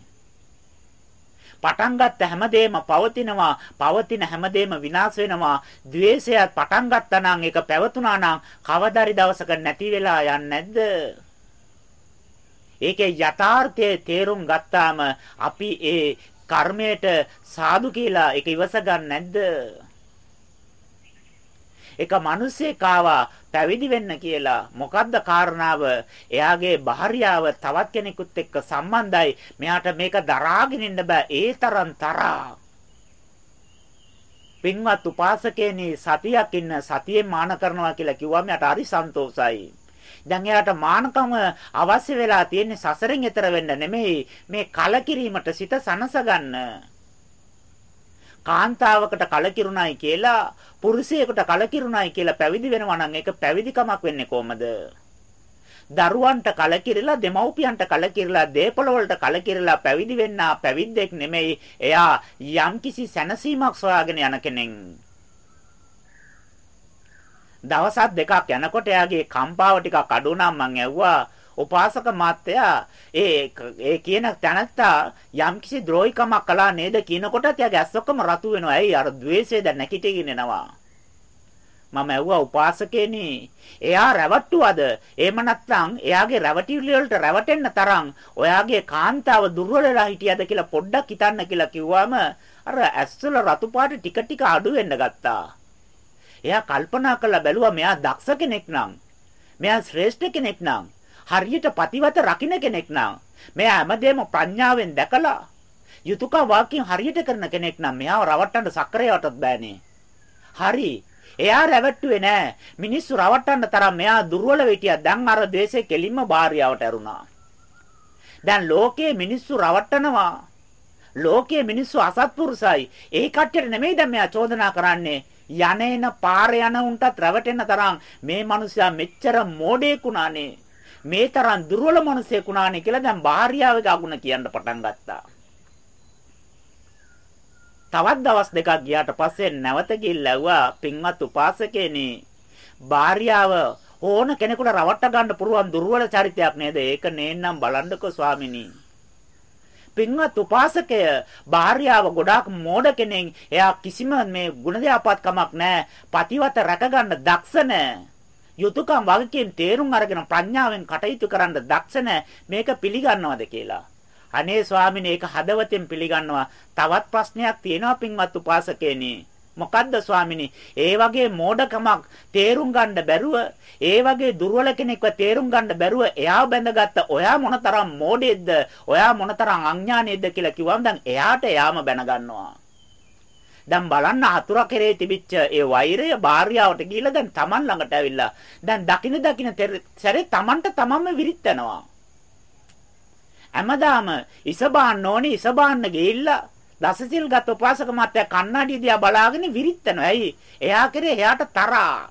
පටන් ගත්ත හැමදේම පවතිනවා පවතින හැමදේම විනාශ වෙනවා. द्वේෂයත් පටන් ගත්තා නම් ඒක පැවතුනා නම් කවදාරි දවසක නැති වෙලා යන්නේ නැද්ද ඒකේ යථාර්ථයේ තේරුම් ගත්තාම අපි ඒ කර්මයට සාදු කියලා ඒක ඉවස ගන්න නැද්ද එක මිනිස්සෙක් ආවා පැවිදි වෙන්න කියලා. මොකද්ද කාරණාව? එයාගේ භාර්යාව තවත් කෙනෙකුත් එක්ක සම්බන්ධයි. මෙයාට මේක දරාගෙන ඉන්න බෑ. ඒ තරම් තරහා. පින්වත් උපාසකේනි සතියක් ඉන්න සතියෙන් මාන කරනවා කියලා කිව්වම යට හරි සන්තෝසයි. දැන් එයාට මානකම අවශ්‍ය වෙලා තියෙන්නේ සසරෙන් එතර වෙන්න නෙමෙයි මේ කලකිරීමට සිත සනස ගන්න. කාන්තාවකට කලකිරුණයි කියලා පුරුෂයෙකුට කලකිරුණයි කියලා පැවිදි වෙනවා නම් ඒක පැවිදිකමක් වෙන්නේ කොහමද? දරුවන්ට කලකිරලා දෙමව්පියන්ට කලකිරලා දේපොළ වලට කලකිරලා පැවිදි වෙන්න පැවිද්දෙක් නෙමෙයි එයා යම්කිසි සැනසීමක් සොයාගෙන යන කෙනෙක්. දවසක් දෙකක් යනකොට එයාගේ කම්පාව ටිකක් අඩු නම් මං ඇහුවා උපාසක මාත්‍යා ඒ ඒ කියන තැනත්තා යම්කිසි ද්‍රෝහිකමක් කළා නේද කියනකොට එයාගේ ඇස් ඔක්කොම රතු වෙනවා. ඇයි අර द्वේෂය දැන් නැකිටිගෙන එනවා. මම ඇහුවා උපාසකේනි එයා රැවට්ටුවද එහෙම නැත්නම් එයාගේ රැවටිලි වලට රැවටෙන්න තරම් ඔයාගේ කාන්තාව දුර්වල වෙලා හිටියද කියලා පොඩ්ඩක් හිතන්න කියලා කිව්වම අර ඇස්වල රතු පාට ටික ටික අඩු වෙන්න ගත්තා. එයා කල්පනා කරලා බැලුවා මෙයා දක්ෂ කෙනෙක් නම් මෙයා ශ්‍රේෂ්ඨ කෙනෙක් නම් හරියට පතිවත රකින්න කෙනෙක් නම් මෙයා හැමදේම ප්‍රඥාවෙන් දැකලා යුතුයකම් වාක්‍යයෙන් හරියට කරන කෙනෙක් නම් මෙයාව රවට්ටන්න සක්‍රයවටත් බෑනේ. හරි. එයා රැවට්ටුවේ නෑ. මිනිස්සු රවට්ටන්න තරම් මෙයා දුර්වල වෙටියා. දැන් අර द्वේෂේ කෙලින්ම භාර්යාවට ඇරුණා. දැන් ලෝකයේ මිනිස්සු රවට්ටනවා. ලෝකයේ මිනිස්සු අසත්පුරුසයි. ඒ කට්ටියට නෙමෙයි දැන් මෙයා චෝදනා කරන්නේ. යන්නේන පාර යන උන්ටත් රැවටෙන්න තරම් මේ මිනිස්සයා මෙච්චර මෝඩේකුණානේ. මේ තරම් දුර්වල මිනිසෙක් වුණානේ කියලා දැන් භාර්යාවගේ අගුණ කියන්න පටන් ගත්තා. තවත් දවස් දෙකක් ගියාට පස්සේ නැවත ගිහිල්ලා පින්වත් උපාසකේනි භාර්යාව ඕන කෙනෙකුට රවට්ට ගන්න පුළුවන් දුර්වල චරිතයක් නේද? ඒක නේන්නම් බලන්නකෝ ස්වාමිනී. පින්වත් උපාසකය භාර්යාව ගොඩාක් මෝඩ කෙනෙක්. එයා කිසිම මේ ගුණදයාපත්කමක් නැහැ. පතිවත රැකගන්න දක්ෂ නැහැ. යුතුයකම් වගකීම් තේරුම් අරගෙන ප්‍රඥාවෙන් කටයුතු කරන්න දක්ෂ මේක පිළිගන්නවද කියලා. අනේ ස්වාමිනේ ඒක හදවතෙන් පිළිගන්නවා. තවත් ප්‍රශ්නයක් තියෙනවා පින්වත් උපාසකේනි. මොකද්ද ස්වාමිනේ? ඒ වගේ මෝඩකමක් තේරුම් ගන්න බැරුව, ඒ වගේ දුර්වල කෙනෙක්ව තේරුම් ගන්න බැරුව එයා බැඳගත්ත ඔයා මොනතරම් මෝඩෙක්ද? ඔයා මොනතරම් අඥානියෙක්ද කියලා කිව්වම දැන් එයාට එයාම බැන ගන්නවා. දැන් බලන්න හතුර කෙරේ තිබිච්ච ඒ වෛරය භාර්යාවට ගිහිල්ලා දැන් Taman ළඟට ඇවිල්ලා දැන් දකින දකින සැරේ Tamanට තමන්ම විරිත්තනවා. හැමදාම ඉස බාන්න ඕනේ ඉස බාන්න ගිහිල්ලා දසසිල් ගත් උපාසක මාත්‍යා කන්නඩිය දිහා බලාගෙන විරිත්තනවා. ඇයි? එයා කරේ එයාට තරහා.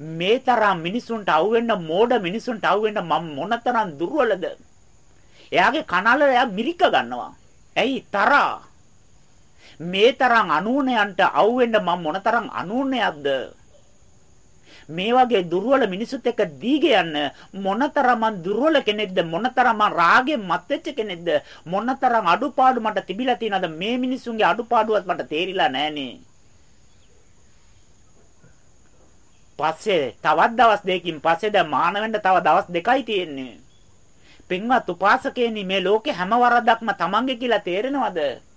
මේ තරම් මිනිසුන්ට අවුෙන්න මෝඩ මිනිසුන්ට අවුෙන්න මම මොනතරම් දුර්වලද? එයාගේ කනල එයා මිරික ගන්නවා. ඇයි තරහා? මේ තරම් අනූනයන්ට අවුෙන්න මම මොනතරම් අනූනයක්ද? මේ වගේ දුර්වල මිනිසුත් එක්ක දීගේ යන්න මොනතරම් දුර්වල කෙනෙක්ද? මොනතරම් රාගෙන් මත් වෙච්ච කෙනෙක්ද? මොනතරම් අඩුපාඩු මට තිබිලා තියෙනවද? මේ මිනිසුන්ගේ අඩුපාඩුවත් මට තේරිලා නැහනේ. පස්සේ තවත් දවස් දෙකකින් පස්සේ දැන් මානවෙන්න තව දවස් දෙකයි තියෙන්නේ. පින්වත් උපාසකේනි මේ ලෝකේ හැම වරදක්ම තමන්ගේ කියලා තේරෙනවද?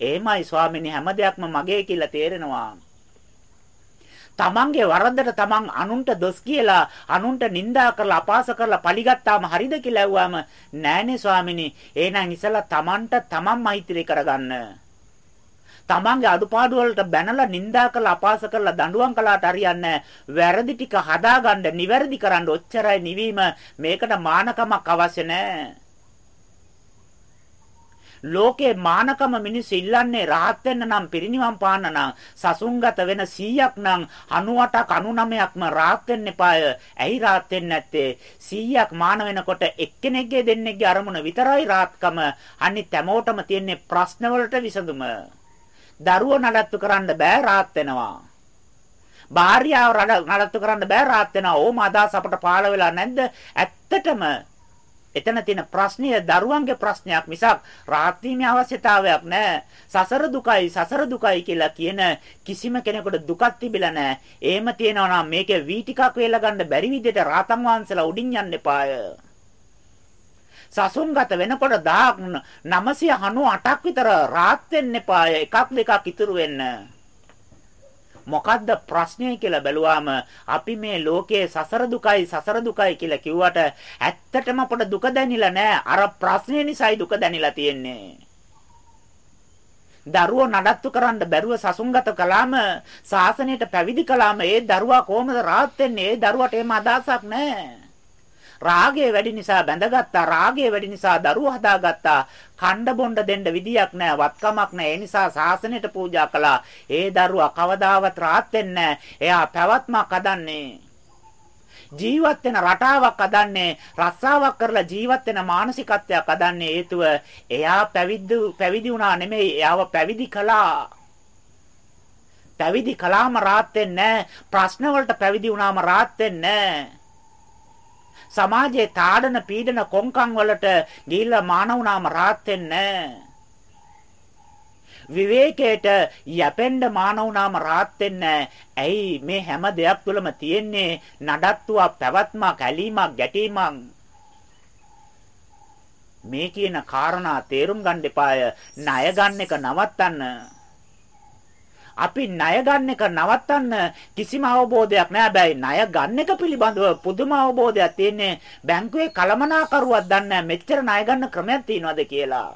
එහෙමයි ස්වාමීනි හැම දෙයක්ම මගේ කියලා තේරෙනවා. තමන්ගේ වරදට තමන් අනුන්ට දොස් කියලා අනුන්ට නිඳා කරලා අපාස කරලා පලිගත්තාම හරිද කියලා ඇහුවාම නෑනේ ස්වාමිනී එහෙනම් ඉස්සලා තමන්ට තමන් මෛත්‍රී කරගන්න. තමන්ගේ අඩුපාඩු වලට බැනලා නිඳා කරලා අපාස කරලා දඬුවම් කළාට හරියන්නේ වැරදි ටික හදාගන්න නිවැරදි කරන්න ඔච්චරයි නිවීම. මේකට මානකමක් අවශ්‍ය නැහැ ලෝකේ මානකම මිනිස්සු ඉල්ලන්නේ rahat වෙන්න නම් පිරිනිවන් පාන්න නම් සසුන්ගත වෙන 100ක් නම් 98ක් 99ක්ම rahat වෙන්න එපාය. ඇයි rahat වෙන්නේ නැත්තේ? 100ක් මාන වෙනකොට එක්කෙනෙක්ගේ දෙන්නෙක්ගේ අරමුණ විතරයි rahatකම. අනිත් හැමෝටම තියෙන්නේ ප්‍රශ්න වලට විසඳුම. දරුවෝ නඩත්තු කරන්න බෑ rahat වෙනවා. භාර්යාව නඩත්තු කරන්න බෑ rahat වෙනවා. ඕම අදහස් අපට පාළ වෙලා නැද්ද? ඇත්තටම එතන තියෙන ප්‍රශ්නය දරුවන්ගේ ප්‍රශ්නයක් මිසක් රාහත් වීමේ අවශ්‍යතාවයක් නැහැ. සසර දුකයි සසර දුකයි කියලා කියන කිසිම කෙනෙකුට දුකක් තිබිලා නැහැ. එහෙම තියෙනවා නම් මේකේ වී ටිකක් වේලා ගන්න බැරි විදිහට රාතන් වහන්සලා උඩින් යන්න එපාය. සසුන්ගත වෙනකොට 998ක් විතර රාත් වෙන්න එපාය. එකක් දෙකක් ඉතුරු වෙන්න. මොකද්ද ප්‍රශ්නය කියලා බැලුවාම අපි මේ ලෝකයේ සසර දුකයි සසර දුකයි කියලා කිව්වට ඇත්තටම අපට දුක දැනිලා නැහැ. අර ප්‍රශ්නේ නිසායි දුක දැනිලා තියෙන්නේ. දරුවෝ නඩත්තු කරන්න බැරුව සසුන්ගත කළාම සාසනයට පැවිදි කළාම ඒ දරුවා කොහොමද rahat වෙන්නේ? ඒ දරුවට එහෙම අදහසක් නැහැ. රාගය වැඩි නිසා බැඳගත්තා රාගය වැඩි නිසා දරුවෝ හදාගත්තා. කණ්ඩ බොණ්ඩ දෙන්න විදියක් නැහැ වත්කමක් නැහැ ඒ නිසා ශාසනයට පූජා කළා. ඒ දරුවා කවදාවත් rahat වෙන්නේ එයා පැවැත්මක් හදන්නේ. ජීවත් වෙන රටාවක් හදන්නේ රස්සාවක් කරලා ජීවත් වෙන මානසිකත්වයක් හදන්නේ හේතුව එයා පැවිදි පැවිදි වුණා නෙමෙයි එයාව පැවිදි කළා. පැවිදි කළාම rahat වෙන්නේ ප්‍රශ්න වලට පැවිදි වුණාම rahat වෙන්නේ සමාජයේ තාඩන පීඩන කොංකම් වලට ගිහිල්ලා මාන වුණාම rahat වෙන්නේ විවේකයට යැපෙන්න මාන වුණාම rahat වෙන්නේ ඇයි මේ හැම දෙයක් තුළම තියෙන්නේ? නඩත්තුවක් පැවැත්මක් ඇලීමක් ගැටීමක්. මේ කියන කාරණා තේරුම් ගන්න එපාය. ණය ගන්න එක නවත්තන්න. අපි ණය ගන්න එක නවත්තන්න කිසිම අවබෝධයක් නැහැ. හැබැයි ණය ගන්න එක පිළිබඳව පුදුම අවබෝධයක් තියෙන්නේ බැංකුවේ කලමනාකරුවක් දන්නේ මෙච්චර ණය ගන්න ක්‍රමයක් තියෙනවද කියලා.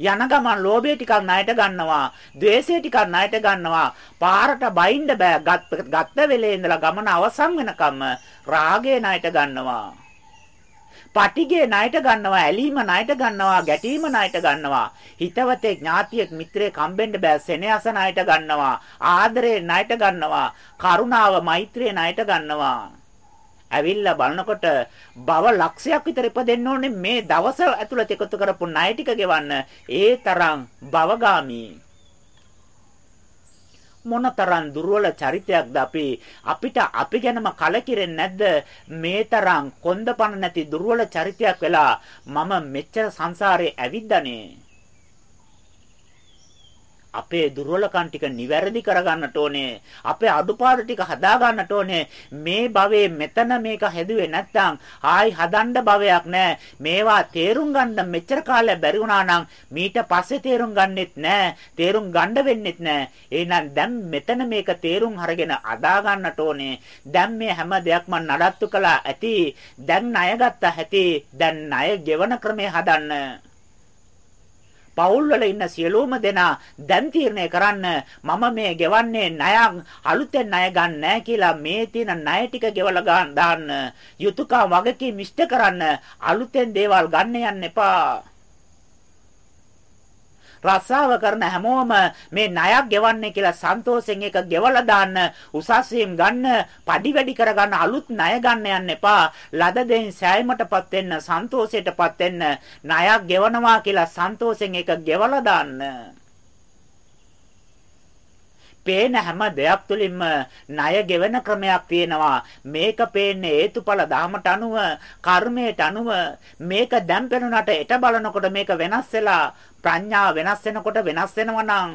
යන ගමන් ලෝභය ටිකක් ණයට ගන්නවා, ద్వේෂය ටිකක් ණයට ගන්නවා, පාරට බයින්න බෑ. ගත්ත වෙලේ ඉඳලා ගමන අවසන් වෙනකම් රාගය ණයට ගන්නවා. පටිගේ ණයට ගන්නවා, ඇලීම ණයට ගන්නවා, ගැටීම ණයට ගන්නවා. හිතවතේ ඥාතියෙක් මිත්‍රයෙක් හම්බෙන්න බෑ සෙනෙහස ණයට ගන්නවා. ආදරේ ණයට ගන්නවා. කරුණාව, මෛත්‍රිය ණයට ගන්නවා. ඇවිල්ලා බලනකොට බව ලක්ෂයක් විතර ඉපදෙන්න ඕනේ මේ දවස ඇතුළත එකතු කරපු ණය ටික ගෙවන්න. ඒ තරම් භවගාමී මොනතරම් දුර්වල චරිතයක්ද අපි අපිට අපි ගැනම කලකිරෙන්නේ නැද්ද? මේ තරම් කොන්දපණ නැති දුර්වල චරිතයක් වෙලා මම මෙච්චර සංසාරේ ඇවිද්දානේ. අපේ දුර්වලකම් ටික නිවැරදි කරගන්නට ඕනේ. අපේ අඩුපාඩු ටික හදාගන්නට ඕනේ. මේ භවයේ මෙතන මේක හැදුවේ නැත්නම් ආයි හදන්න භවයක් නැහැ. මේවා තේරුම් ගන්න මෙච්චර කාලයක් බැරි වුණා නම් මීට පස්සේ තේරුම් ගන්නෙත් නැහැ. තේරුම් ගන්න වෙන්නෙත් නැහැ. එහෙනම් දැන් මෙතන මේක තේරුම් අරගෙන අදා ගන්නට ඕනේ. දැන් මේ හැම දෙයක්ම නඩත්තු කළා ඇති. දැන් ණය ගත්තා ඇති. දැන් ණය ගෙවන ක්‍රමය හදන්න. පවුල් වල ඉන්න සියලුම දෙනා දැන් තීරණය කරන්න මම මේ ගෙවන්නේ ණයක් අලුතෙන් ණය ගන්න නැහැ කියලා මේ තියෙන ණය ටික ගෙවලා ගන්න දාන්න. යුතුයකම් වගකීම් ඉෂ්ට කරන්න අලුතෙන් දේවල් ගන්න යන්න එපා. රස්සාව කරන හැමෝම මේ ණයක් ගෙවන්නේ කියලා සන්තෝෂෙන් එක ගෙවලා දාන්න උසස්වීම් ගන්න, padi වැඩි කරගන්න අලුත් ණය ගන්න යන්න එපා. ලද දෙයින් සෑයීමටපත් වෙන්න, සන්තෝෂයටපත් වෙන්න ණයක් ගෙවනවා කියලා සන්තෝෂෙන් එක ගෙවලා දාන්න. පේන හැම දෙයක් තුළින්ම ණය ගෙවන ක්‍රමයක් තියෙනවා. මේක පේන්නේ හේතුඵල ධාමට අනුව, කර්මයට අනුව මේක දැන් පෙනුනට එට බලනකොට මේක වෙනස් වෙලා ප්‍රඥා වෙනස් වෙනකොට වෙනස් වෙනවා නම්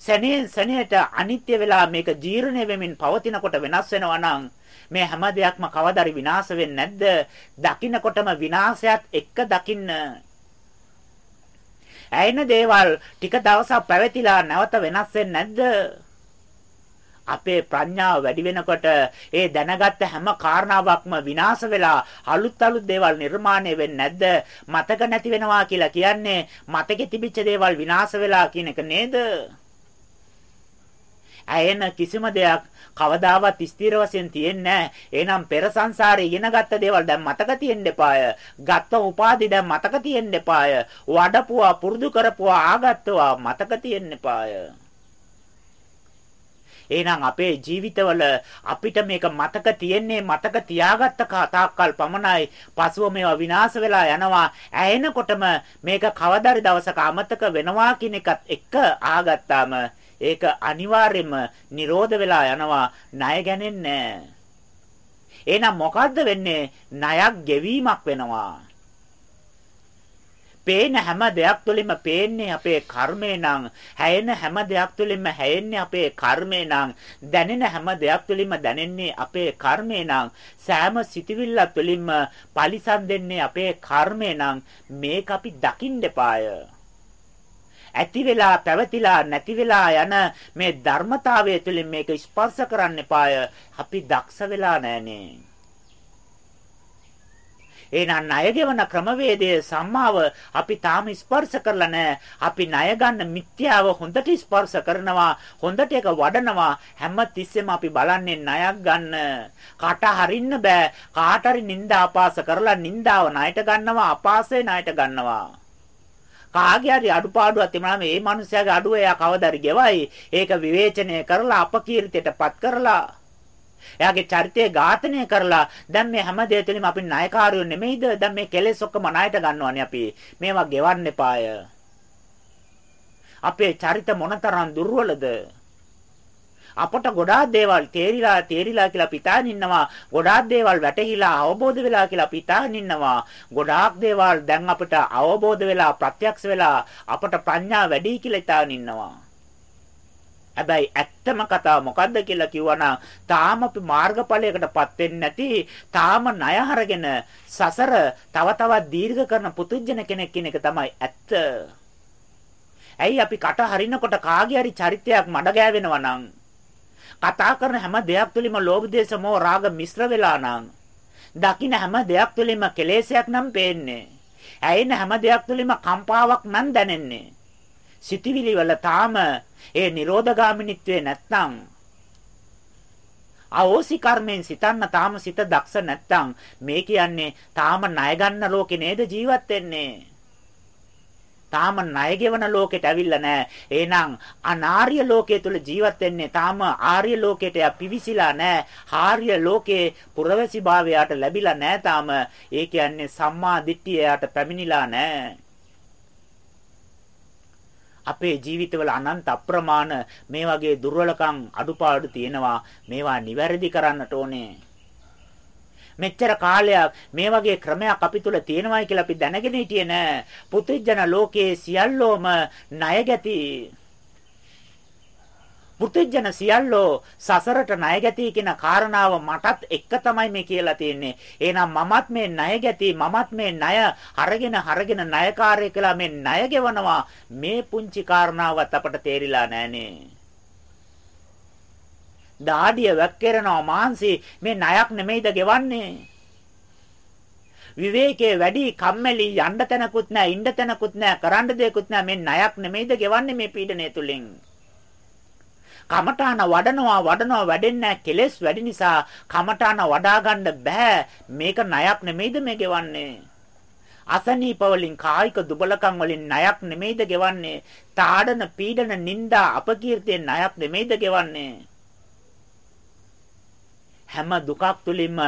සෙනෙන් සෙනෙට අනිත්‍ය වෙලා මේක ජීර්ණය වෙමින් පවතිනකොට වෙනස් වෙනවා නම් මේ හැම දෙයක්ම කවදාරි විනාශ වෙන්නේ නැද්ද? දකින්නකොටම විනාශයත් එක්ක දකින්න. ඇයින දේවල් ටික දවසක් පැවතිලා නැවත වෙනස් වෙන්නේ නැද්ද? අපේ ප්‍රඥාව වැඩි වෙනකොට ඒ දැනගත්ත හැම කාරණාවක්ම විනාශ වෙලා අලුත් අලුත් දේවල් නිර්මාණය වෙන්නේ නැද්ද? මතක නැති වෙනවා කියලා කියන්නේ මතකෙ තිබිච්ච දේවල් විනාශ වෙලා කියන එක නේද? ඇයෙන කිසිම දෙයක් කවදාවත් ස්ථිර වශයෙන් තියෙන්නේ නැහැ. එහෙනම් පෙර සංසාරේ ඉගෙනගත්ත දේවල් දැන් මතක තියෙන්න එපාය. ගත්ත උපාධි දැන් මතක තියෙන්න එපාය. වඩපුවා පුරුදු කරපුවා ආගත්තුවා මතක තියෙන්න එපාය. එහෙනම් අපේ ජීවිතවල අපිට මේක මතක තියෙන්නේ මතක තියාගත්ත තාක්කල් පමණයි. පසුව මේවා විනාශ වෙලා යනවා. ඇයෙනකොටම මේක කවදාරි දවසක අමතක වෙනවා කියන එකත් එක්ක ආගත්තාම ඒක අනිවාර්යයෙන්ම නිරෝධ වෙලා යනවා. ණය ගැනෙන්නේ එහෙනම් මොකද්ද වෙන්නේ? ණයක් ගෙවීමක් වෙනවා. පේන හැම දෙයක් තුළින්ම පේන්නේ අපේ කර්මේ නම් හැයෙන හැම දෙයක් තුළින්ම හැයෙන්නේ අපේ කර්මේ නම් දැනෙන හැම දෙයක් තුළින්ම දැනෙන්නේ අපේ කර්මේ නම් සෑම සිටිවිල්ල තුළින්ම පරිසම් දෙන්නේ අපේ කර්මේ නම් මේක අපි දකින්න එපාය. ඇති වෙලා පැවතිලා නැති වෙලා යන මේ ධර්මතාවය තුළින් මේක ස්පර්ශ කරන්න එපාය. අපි දක්ෂ වෙලා නැහනේ. එහෙනම් ණය ගෙවන ක්‍රමවේදයේ සම්මාව අපි තාම ස්පර්ශ කරලා නැහැ. අපි ණය ගන්න මිත්‍යාව හොඳට ස්පර්ශ කරනවා. හොඳට ඒක වඩනවා. හැම තිස්සෙම අපි බලන්නේ ණයක් ගන්න. කට හරින්න බෑ. කාට හරි නිନ୍ଦා අපාස කරලා නින්දාව ණයට ගන්නවා, අපාසය ණයට ගන්නවා. කාගේ හරි අඩුපාඩුවක් තිබුණාම ඒ මනුස්සයාගේ අඩුව එයා කවදාරි ගෙවයි. ඒක විවේචනය කරලා අපකීර්තියටපත් කරලා එයාගේ චරිතය ඝාතනය කරලා දැන් මේ හැම දෙය තුළින්ම අපි ණයකාරයෝ නෙමෙයිද? දැන් මේ කෙලෙස් ඔක්කොම ණයට ගන්නවනේ අපි. මේවා ගෙවන්න එපාය. අපේ චරිත මොනතරම් දුර්වලද? අපට ගොඩාක් දේවල් තේරිලා තේරිලා කියලා පිටාගෙන ඉන්නවා. ගොඩාක් දේවල් වැටහිලා අවබෝධ වෙලා කියලා පිටාගෙන ඉන්නවා. ගොඩාක් දේවල් දැන් අපිට අවබෝධ වෙලා ප්‍රත්‍යක්ෂ වෙලා අපට ප්‍රඥා වැඩි කියලා හිතාගෙන ඉන්නවා. හැබැයි ඇත්තම කතාව මොකද්ද කියලා කිව්වනම් තාම අපි මාර්ගඵලයකටපත් වෙන්නේ නැති තාම ණය හරගෙන සසර තව තවත් දීර්ඝ කරන පුතුජන කෙනෙක් කියන එක තමයි ඇත්ත. ඇයි අපි කට හරිනකොට කාගේ හරි චරිතයක් මඩ ගෑවෙනවා නම් කතා කරන හැම දෙයක් තුළින්ම ලෝභ දේශ මොහ රාග මිශ්‍ර වෙලා නම් දකින්න හැම දෙයක් තුළින්ම කෙලෙසයක් නම් පේන්නේ. ඇයින හැම දෙයක් තුළින්ම කම්පාවක් නම් දැනෙන්නේ. සිතවිලි වල තාම ඒ නිරෝධගාමිනිත්වේ නැත්නම් අවෝසි කර්මෙන් සිතන්න තාම සිත දක්ෂ නැත්නම් මේ කියන්නේ තාම ණය ගන්න ලෝකේ නේද ජීවත් වෙන්නේ තාම ණය ගෙවන ලෝකෙට ඇවිල්ලා නැහැ. එහෙනම් අනාර්ය ලෝකයේ තුල ජීවත් වෙන්නේ තාම ආර්ය ලෝකයට පිවිසිලා නැහැ. ආර්ය ලෝකේ පුරවැසි භාවයට ලැබිලා නැහැ තාම. ඒ කියන්නේ සම්මා දිට්ඨිය යට පැමිණිලා නැහැ. අපේ ජීවිතවල අනන්ත අප්‍රමාණ මේ වගේ දුර්වලකම් අඩුපාඩු තියෙනවා. මේවා නිවැරදි කරන්නට ඕනේ. මෙච්චර කාලයක් මේ වගේ ක්‍රමයක් අපි තුල තියෙනවායි කියලා අපි දැනගෙන හිටියේ නෑ. පුදුජන ලෝකයේ සියල්ලෝම ණය ගැති. පුදුජන සියල්ලෝ සසරට ණය ගැති කියන කාරණාව මටත් එක තමයි මේ කියලා තියෙන්නේ. එහෙනම් මමත් මේ ණය ගැති මමත් මේ ණය අරගෙන අරගෙන ණයකාරය කියලා මේ ණය ගෙවනවා. මේ පුංචි කාරණාවත් අපට තේරිලා නැහනේ. දාඩිය වැක්කිරෙනවා මාන්සි මේ ණයක් නෙමෙයිද ගෙවන්නේ. විවේකයේ වැඩි කම්මැලි යන්න තැනකුත් නැහැ ඉන්න තැනකුත් නැහැ කරන්න දෙයක්කුත් නැහැ මේ ණයක් නෙමෙයිද ගෙවන්නේ මේ පීඩනය තුලින් කමඨාන වඩනවා වඩනවා වැඩෙන්නේ කෙලෙස් වැඩි නිසා කමඨාන වඩා ගන්න බෑ මේක ණයක් නෙමෙයිද මේ ගෙවන්නේ අසනීප වලින් කායික දුබලකම් වලින් ණයක් නෙමෙයිද ගෙවන්නේ? තාඩන පීඩන නිന്ദා අපකීර්තියෙන් ණයක් නෙමෙයිද ගෙවන්නේ? හැම දුකක් තුලින්ම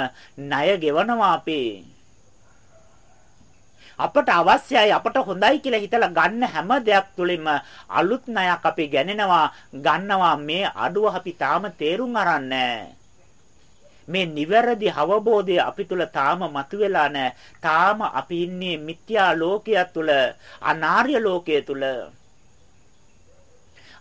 ණය ගෙවනවා අපි. අපට අවශ්‍යයි අපට හොඳයි කියලා හිතලා ගන්න හැම දෙයක් තුලින්ම අලුත් ණයක් අපි ගණනවා ගන්නවා මේ අඩුව අපි තාම තේරුම් අරන්නේ මේ නිවැරදි අවබෝධය අපි තුල තාම මතුවෙලා නැහැ. තාම අපි ඉන්නේ මිත්‍යා ලෝකයක් තුල, අනාර්ය ලෝකයේ තුල.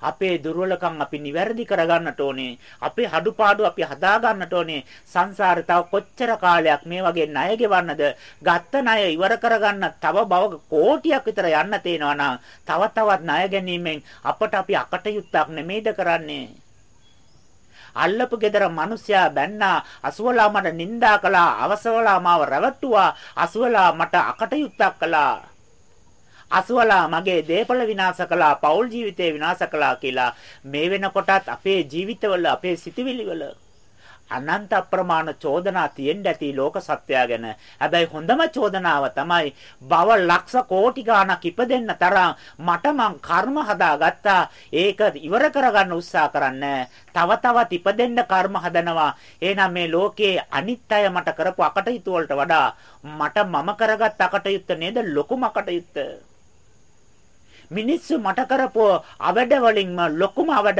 අපේ දුර්වලකම් අපි නිවැරදි කරගන්නට ඕනේ. අපේ අඩුපාඩු අපි හදා ගන්නට ඕනේ. සංසාරේ තව කොච්චර කාලයක් මේ වගේ ණය ගෙවන්නද? ගත්ත ණය ඉවර කරගන්න තව බව කෝටියක් විතර යන්න තේනවා තව තවත් ණය ගැනීමෙන් අපට අපි අකටයුත්තක් නෙමෙයිද කරන්නේ? අල්ලපු ගෙදර මිනිසයා බැන්නා අසුවලා මට නිඳා කළා අවසවලා මාව රැවට්ටුවා අසුවලා මට අකටයුත්තක් කළා අසුවලා මගේ දේපල විනාශ කළා පෞල් ජීවිතේ විනාශ කළා කියලා මේ වෙනකොටත් අපේ ජීවිතවල අපේ සිතුවිලිවල අනන්ත අප්‍රමාණ චෝදනා තියෙන්න ඇති ලෝක සත්‍යය ගැන. හැබැයි හොඳම චෝදනාව තමයි භව ලක්ෂ කෝටි ගාණක් ඉපදෙන්න තරම් මට මං කර්ම හදාගත්තා. ඒක ඉවර කරගන්න උත්සාහ කරන්නේ. තව තවත් ඉපදෙන්න කර්ම හදනවා. එහෙනම් මේ ලෝකයේ අනිත් අය මට කරපු අකටයුතු වලට වඩා මට මම කරගත් අකටයුත්ත නේද ලොකුම අකටයුත්ත. මිනිස්සු මට කරපු අවඩ වලින්ම ලොකුම අවඩ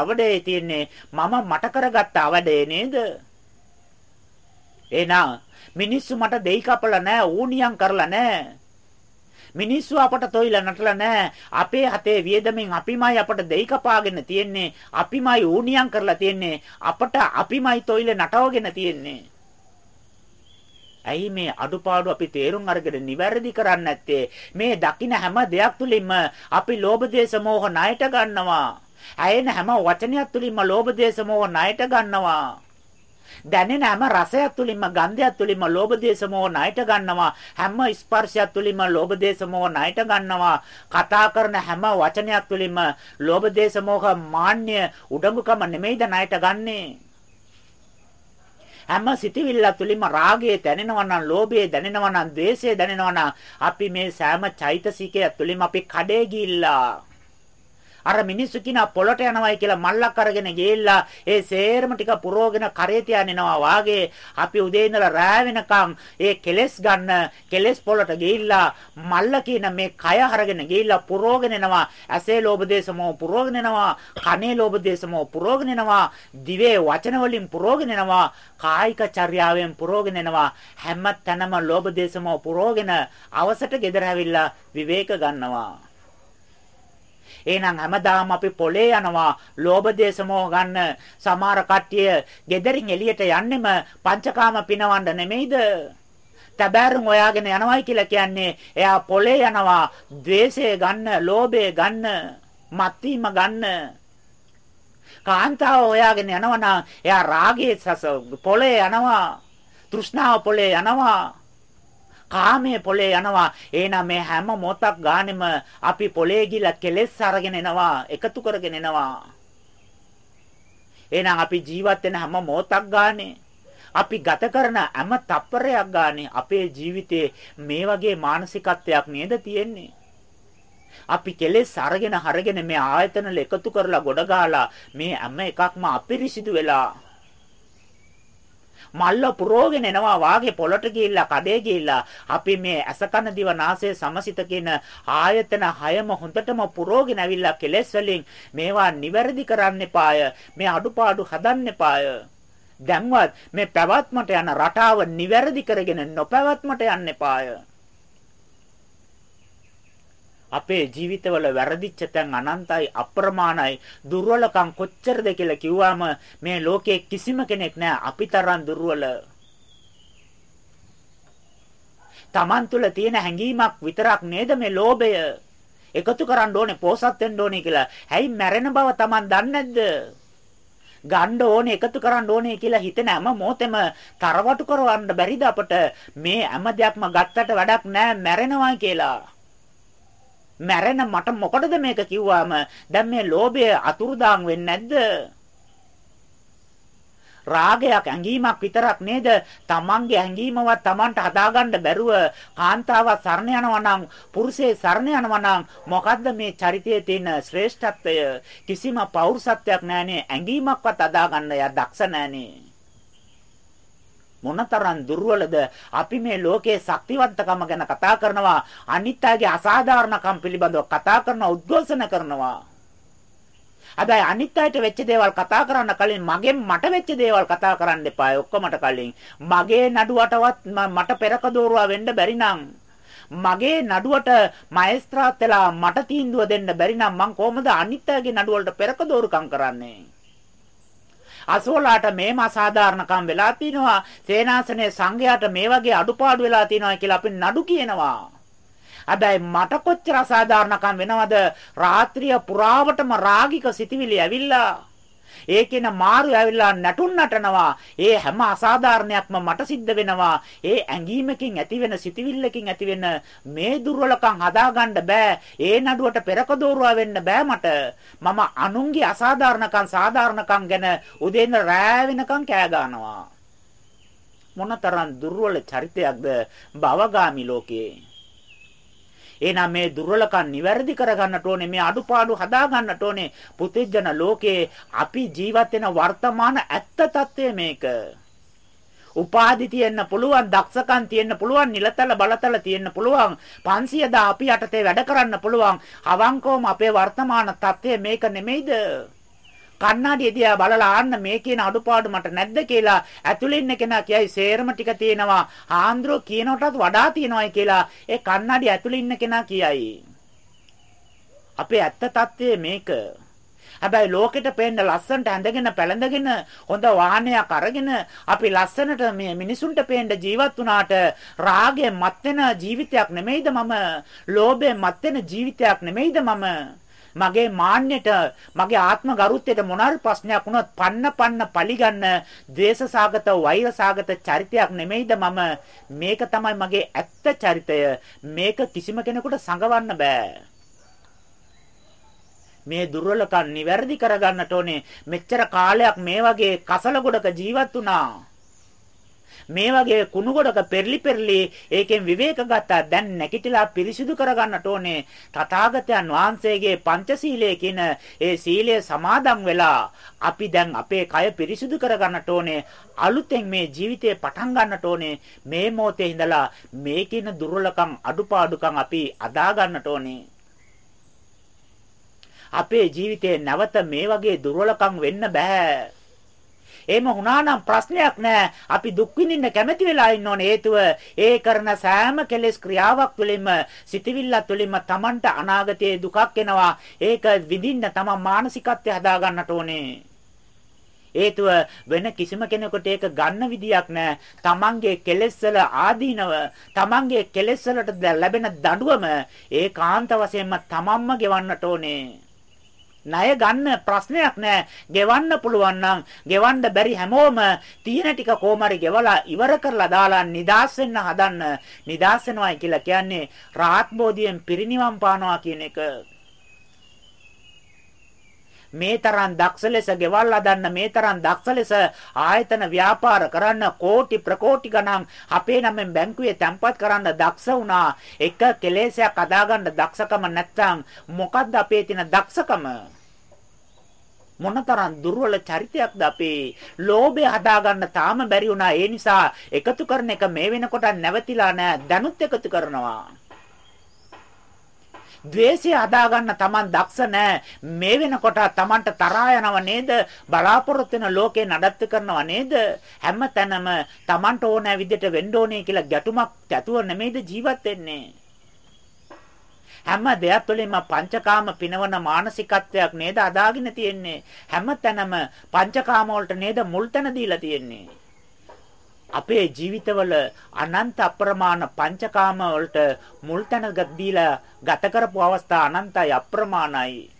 අවඩේ තියෙන්නේ මම මට කරගත්ත අවඩේ නේද? එහෙනම් මිනිස්සු මට දෙයි කපලා නැහැ, ඌණියම් කරලා නැහැ. මිනිස්සු අපට තොইলা නටලා නැහැ. අපේ හතේ වියදමින් අපිමයි අපට දෙයි කපාගෙන තියෙන්නේ. අපිමයි ඌණියම් කරලා තියෙන්නේ. අපට අපිමයි තොইলা නටවගෙන තියෙන්නේ. ඇයි මේ අඩුපාඩු අපි තේරුම් අරගෙන නිවැරදි කරන්නේ නැත්තේ? මේ දකින්න හැම දෙයක් තුලින්ම අපි ලෝභ දේශ මොහ ණයට ගන්නවා. ඇයෙන හැම වචනයක් තුලින්ම ලෝභ දේශ මොහ ණයට ගන්නවා. දැනෙන හැම රසයක් තුලින්ම ගන්ධයක් තුලින්ම ලෝභ දේශ මොහ ණයට ගන්නවා හැම ස්පර්ශයක් තුලින්ම ලෝභ දේශ මොහ ණයට ගන්නවා කතා කරන හැම වචනයක් තුලින්ම ලෝභ දේශ මොහ මාන්නය උඩඟුකම නෙමෙයිද ණයට ගන්නේ හැම සිතිවිල්ල තුළින්ම රාගය දැනෙනවා නම්, ලෝභය දැනෙනවා නම්, ද්වේෂය දැනෙනවා නම් අපි මේ සෑම චෛතසිකය තුළින්ම අපි කඩේ ගිහිල්ලා අර මිනිස්සු කියන පොළට යනවයි කියලා මල්ලක් අරගෙන ගිහිල්ලා ඒ සේරම ටික පුරවගෙන කරේ තියන්නේනවා වාගේ අපි උදේ ඉඳලා රෑ වෙනකන් ඒ කෙලස් ගන්න කෙලස් පොළට ගිහිල්ලා මල්ල කියන මේ කය අරගෙන ගිහිල්ලා පුරවගෙන එනවා. ඇසේ ලෝභ දේශමෝ පුරවගෙන එනවා කනේ ලෝභ දේශමෝ පුරවගෙන එනවා දිවේ වචන වලින් පුරවගෙන එනවා කායික චර්යාවෙන් පුරවගෙන එනවා. හැම තැනම ලෝභ දේශමෝ පුරවගෙන අවසට ගෙදර ඇවිල්ලා විවේක ගන්නවා. එහෙනම් හැමදාම අපි පොලේ යනවා ලෝභ දේශ මොහ ගන්න සමහර කට්ටිය gederin එළියට යන්නෙම පංචකාම පිනවන්න නෙමෙයිද? තබෑරුම් හොයාගෙන යනවයි කියලා කියන්නේ එයා පොලේ යනවා द्वේෂය ගන්න, ලෝභය ගන්න, මත්වීම ගන්න. කාන්තාව හොයාගෙන යනවා එයා රාගයේ සස පොලේ යනවා. තෘෂ්ණාව පොලේ යනවා. කාමයේ පොලේ යනවා. එහෙනම් මේ හැම මොහොතක් ගානෙම අපි පොලේ ගිලා කෙලෙස් අරගෙන එනවා, එකතු කරගෙන එනවා. එහෙනම් අපි ජීවත් වෙන හැම මොහොතක් ගානේ අපි ගත කරන හැම තප්පරයක් ගානේ අපේ ජීවිතේ මේ වගේ මානසිකත්වයක් නේද තියෙන්නේ? අපි කෙලෙස් අරගෙන හරගෙන මේ ආයතන එකතු කරලා ගොඩ ගහලා මේ හැම එකක්ම අපිරිසිදු වෙලා මල්ල පුරෝගෙන එනවා වාගේ පොළට ගිහිල්ලා කඩේ ගිහිල්ලා. අපි මේ අසකන දිව නාසය සමසිත කියන ආයතන හයම හොඳටම පුරෝගෙන ඇවිල්ලා කෙලෙස් වලින් මේවා නිවැරදි කරන්න එපාය. මේ අඩුපාඩු හදන්න එපාය. දැන්වත් මේ පැවැත්මට යන රටාව නිවැරදි කරගෙන නොපැවැත්මට යන්න එපාය. අපේ ජීවිතවල වැරදිච්ච තැන් අනන්තයි අප්‍රමාණයි දුර්වලකම් කොච්චරද කියලා කිව්වම මේ ලෝකේ කිසිම කෙනෙක් නැහැ අපි තරම් දුර්වල. Taman තුල තියෙන හැඟීමක් විතරක් නේද මේ ලෝභය එකතු කරන්න ඕනේ පෝසත් වෙන්න ඕනේ කියලා. ඇයි මැරෙන බව Taman දන්නේ නැද්ද? ගන්න ඕනේ එකතු කරන්න ඕනේ කියලා හිතෙන හැම මොහොතෙම තරවටු කරවන්න බැරිද අපට මේ හැම දෙයක්ම ගත්තට වැඩක් නැහැ මැරෙනවා කියලා මැරෙන මට මොකටද මේක කිව්වාම දැන් මේ ලෝභය අතුරුදාන් වෙන්නේ නැද්ද? රාගයක් ඇඟීමක් විතරක් නේද? Tamange ඇඟීමවත් Tamanට හදාගන්න බැරුව කාන්තාවක් සරණ යනවා නම්, පුරුෂේ සරණ යනවා නම් මොකද්ද මේ චරිතයේ තියෙන ශ්‍රේෂ්ඨත්වය? කිසිම පෞරුෂත්වයක් නැහනේ. ඇඟීමක්වත් හදාගන්න යා දක්ෂ නැහනේ. මොනතරම් දුර්වලද අපි මේ ලෝකයේ ශක්තිවන්තකම ගැන කතා කරනවා අනිත් අයගේ අසාධාරණකම් පිළිබඳව කතා කරනවා උද්ඝෝෂණ කරනවා හැබැයි අනිත් අයට වෙච්ච දේවල් කතා කරන්න කලින් මගෙන් මට වෙච්ච දේවල් කතා කරන්න එපා. ඔක්කොමට කලින් මගේ නඩුවටවත් මට පෙරක දෝරුවා වෙන්න බැරි මගේ නඩුවට මහේස්ත්‍රාත් වෙලා මට තීන්දුව දෙන්න බැරි නම් මං කොහොමද අනිත් අයගේ නඩුවලට පෙරක දෝරුකම් කරන්නේ? අසෝලාට මේම අසාධාරණකම් වෙලා තිනවා. සේනාසනයේ සංඝයාට මේ වගේ අඩුපාඩු වෙලා තිනවා කියලා අපි නඩු කියනවා. හැබැයි මට කොච්චර අසාධාරණකම් වෙනවද? රාත්‍රිය පුරාවටම රාගික සිටිවිලි ඇවිල්ලා ඒකේන මාරු ඇවිල්ලා නැටුම් නටනවා. ඒ හැම අසාධාරණයක්ම මට සිද්ධ වෙනවා. ඒ ඇඟීමකින් ඇතිවෙන සිටිවිල්ලකින් ඇතිවෙන මේ දුර්වලකම් හදාගන්න බෑ. ඒ නඩුවට පෙරක දෝරුවා වෙන්න බෑ මට. මම අනුන්ගේ අසාධාරණකම් සාධාරණකම් ගැන උදේන රෑ වෙනකම් කෑ ගන්නවා. මොනතරම් දුර්වල චරිතයක්ද භවගාමි ලෝකේ. එහෙනම් මේ දුර්වලකම් නිවැරදි කරගන්නට ඕනේ මේ අඩුපාඩු හදාගන්නට ඕනේ. පුතේජන ලෝකේ අපි ජීවත් වෙන වර්තමාන ඇත්ත తත්වය මේක. උපාදි තියෙන්න පුළුවන් දක්ෂකම් තියෙන්න පුළුවන් නිලතල බලතල තියෙන්න පුළුවන් 500 අපි යටතේ වැඩ කරන්න පුළුවන්. අවංකවම අපේ වර්තමාන தත්ත්වය මේක නෙමෙයිද? කණ්ණාඩිය දිහා බලලා ආන්න මේ කියන අඩුපාඩු මට නැද්ද කියලා ඇතුළේ ඉන්න කෙනා කියයි සේරම ටික තියෙනවා. ආන්ද්‍රෝ කියනකොටත් වඩා තියෙනවායි කියලා ඒ කණ්ණාඩිය ඇතුළේ ඉන්න කෙනා කියයි. අපේ ඇත්ත తත්වය මේක. හැබැයි ලෝකෙට පේන්න ලස්සනට ඇඳගෙන පැළඳගෙන හොඳ වාහනයක් අරගෙන අපි ලස්සනට මේ මිනිසුන්ට පේන්න ජීවත් වුණාට රාගයෙන් මත් වෙන ජීවිතයක් නෙමෙයිද මම? ලෝභයෙන් මත් වෙන ජීවිතයක් නෙමෙයිද මම? මගේ මාන්නයට මගේ ආත්ම ගරුත්වයට මොනාරි ප්‍රශ්නයක් වුණොත් පන්න පන්න පලිගන්න ද්වේෂසාගත වෛරසාගත චරිතයක් නෙමෙයිද මම? මේක තමයි මගේ ඇත්ත චරිතය. මේක කිසිම කෙනෙකුට සංගවන්න බෑ. මේ දුර්වලකම් නිවැරදි කරගන්නට ඕනේ. මෙච්චර කාලයක් මේ වගේ කසල ගොඩක ජීවත් වුණා. මේ වගේ කුණු ගොඩක පෙරලි පෙරලි ඒකෙන් විවේක ගත්තා. දැන් නැගිටලා පිරිසිදු කරගන්නට ඕනේ තථාගතයන් වහන්සේගේ පංචශීලයේ කියන ඒ සීලය සමාදන් වෙලා අපි දැන් අපේ කය පිරිසිදු කරගන්නට ඕනේ. අලුතෙන් මේ ජීවිතේ පටන් ගන්නට ඕනේ. මේ මොහොතේ ඉඳලා මේ කියන දුර්වලකම් අඩුපාඩුකම් අපි අදා ගන්නට ඕනේ. අපේ ජීවිතේ නැවත මේ වගේ දුර්වලකම් වෙන්න බෑ. එහෙම වුණා නම් ප්‍රශ්නයක් නෑ. අපි දුක් විඳින්න කැමති වෙලා ඉන්න ඕනේ. හේතුව ඒ කරන සෑම කෙලෙස් ක්‍රියාවක් තුළින්ම සිතවිල්ලක් තුළින්ම Tamanට අනාගතයේ දුකක් එනවා. ඒක විඳින්න තමන් මානසිකත්වය හදා ගන්නට ඕනේ. හේතුව වෙන කිසිම කෙනෙකුට ඒක ගන්න විදියක් නැහැ. තමන්ගේ කෙලෙස් වල ආදීනව, තමන්ගේ කෙලෙස් වලට ලැබෙන දඬුවම ඒකාන්ත වශයෙන්ම තමන්ම ගෙවන්නට ඕනේ. ණය ගන්න ප්‍රශ්නයක් නෑ. ගෙවන්න පුළුවන් නම් ගෙවන්න බැරි හැමෝම තියෙන ටික කොහමරි ගෙවලා ඉවර කරලා දාලා නිදාස් වෙන්න හදන්න. නිදාස් වෙනවයි කියලා කියන්නේ රාහත් බෝධියෙන් පිරිනිවන් පානවා කියන එක. මේ තරම් දක්ෂ ලෙස ගෙවල් හදන්න මේ තරම් දක්ෂ ලෙස ආයතන ව්‍යාපාර කරන්න කෝටි ප්‍රකෝටි ගණන් අපේ නමෙන් බැංකුවේ තැන්පත් කරන්න දක්ෂ වුණා. එක කෙලෙසයක් අදාගන්න දක්ෂකම නැත්තම් මොකද්ද අපේ තියෙන දක්ෂකම? මොනතරම් දුර්වල චරිතයක්ද අපේ? ලෝභය හදාගන්න තාම බැරි වුණා. ඒ නිසා එකතු කරන එක මේ වෙනකොට නැවතිලා නෑ. දැනුත් එකතු කරනවා. ද්වේෂය හදාගන්න Taman දක්ෂ නැහැ. මේ වෙනකොට Tamanට තරහා යනව නේද? බලාපොරොත්තු වෙන ලෝකේ නඩත්තු කරනව නේද? හැම තැනම Tamanට ඕන විදිහට වෙන්න ඕනේ කියලා ගැටුමක් ඇතුව නෙමෙයිද ජීවත් වෙන්නේ? හැම දෙයක් තුළින්ම පංචකාම පිනවන මානසිකත්වයක් නේද අදාගෙන තියෙන්නේ හැම තැනම පංචකාම වලට නේද මුල් තැන දීලා තියෙන්නේ අපේ ජීවිතවල අනන්ත අප්‍රමාණ පංචකාම වලට මුල් තැන දීලා ගත කරපු අවස්ථා අනන්තයි අප්‍රමාණයි.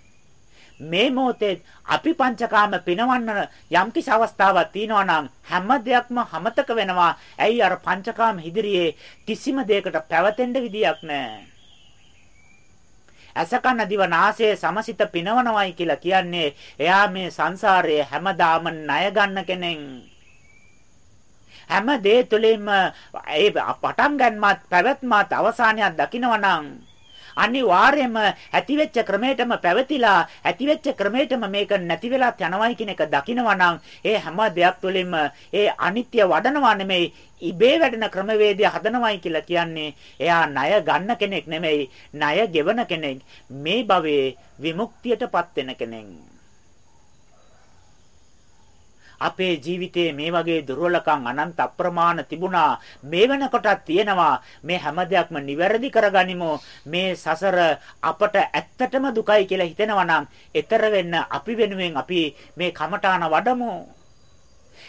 මේ මොහොතේ අපි පංචකාම පිනවන්න යම්කිසි අවස්ථාවක් තියෙනවා නම් හැම දෙයක්ම හමතක වෙනවා. ඇයි අර පංචකාම හිදිරියේ කිසිම දෙයකට පැවතෙන්න විදියක් නැහැ. අසකන දිව නාසයේ සමසිත පිනවනවයි කියලා කියන්නේ එයා මේ සංසාරයේ හැමදාම ණය ගන්න කෙනෙක්. හැම දේ තුළින්ම ඒ පටන් ගන්නමත් පැවැත්මත් අවසානයක් දකිනවා නම් අනිවාර්යයෙන්ම ඇතිවෙච්ච ක්‍රමයටම පැවතිලා ඇතිවෙච්ච ක්‍රමයටම මේක නැති වෙලා යනවයි කියන එක දකිනවා නම් ඒ හැම දෙයක් තුළින්ම ඒ අනිත්‍ය වඩනවා නෙමෙයි ඉබේ වැඩෙන ක්‍රමවේදය හදනවයි කියලා කියන්නේ එයා ණය ගන්න කෙනෙක් නෙමෙයි ණය ගෙවන කෙනෙක්. මේ භවයේ විමුක්තියටපත් වෙන කෙනෙක්. අපේ ජීවිතයේ මේ වගේ දුර්වලකම් අනන්ත අප්‍රමාණ තිබුණා. මේ වෙනකොටත් තියෙනවා මේ හැම දෙයක්ම නිවැරදි කරගනිමු. මේ සසර අපට ඇත්තටම දුකයි කියලා හිතෙනවා නම් ඊතර වෙන්න අපි වෙනුවෙන් අපි මේ කමඨාන වඩමු.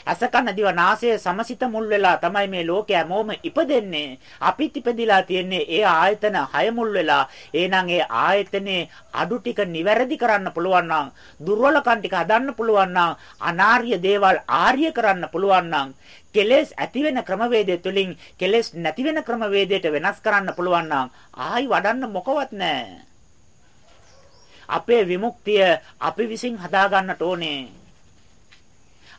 අසකන දිව නාසය සමසිත මුල් වෙලා තමයි මේ ලෝකය හැමෝම ඉපදෙන්නේ. අපිත් ඉපදිලා තියෙන්නේ ඒ ආයතන හය මුල් වෙලා. එහෙනම් ඒ ආයතනේ අඩු ටික නිවැරදි කරන්න පුළුවන් නම්, දුර්වලකම් ටික හදන්න පුළුවන් නම්, අනාර්ය දේවල් ආර්ය කරන්න පුළුවන් නම්, කෙලෙස් ඇති වෙන ක්‍රමවේදය තුළින් කෙලෙස් නැති වෙන ක්‍රමවේදයට වෙනස් කරන්න පුළුවන් නම් ආයි වඩන්න මොකවත් නැහැ. අපේ විමුක්තිය අපි විසින් හදා ගන්නට ඕනේ.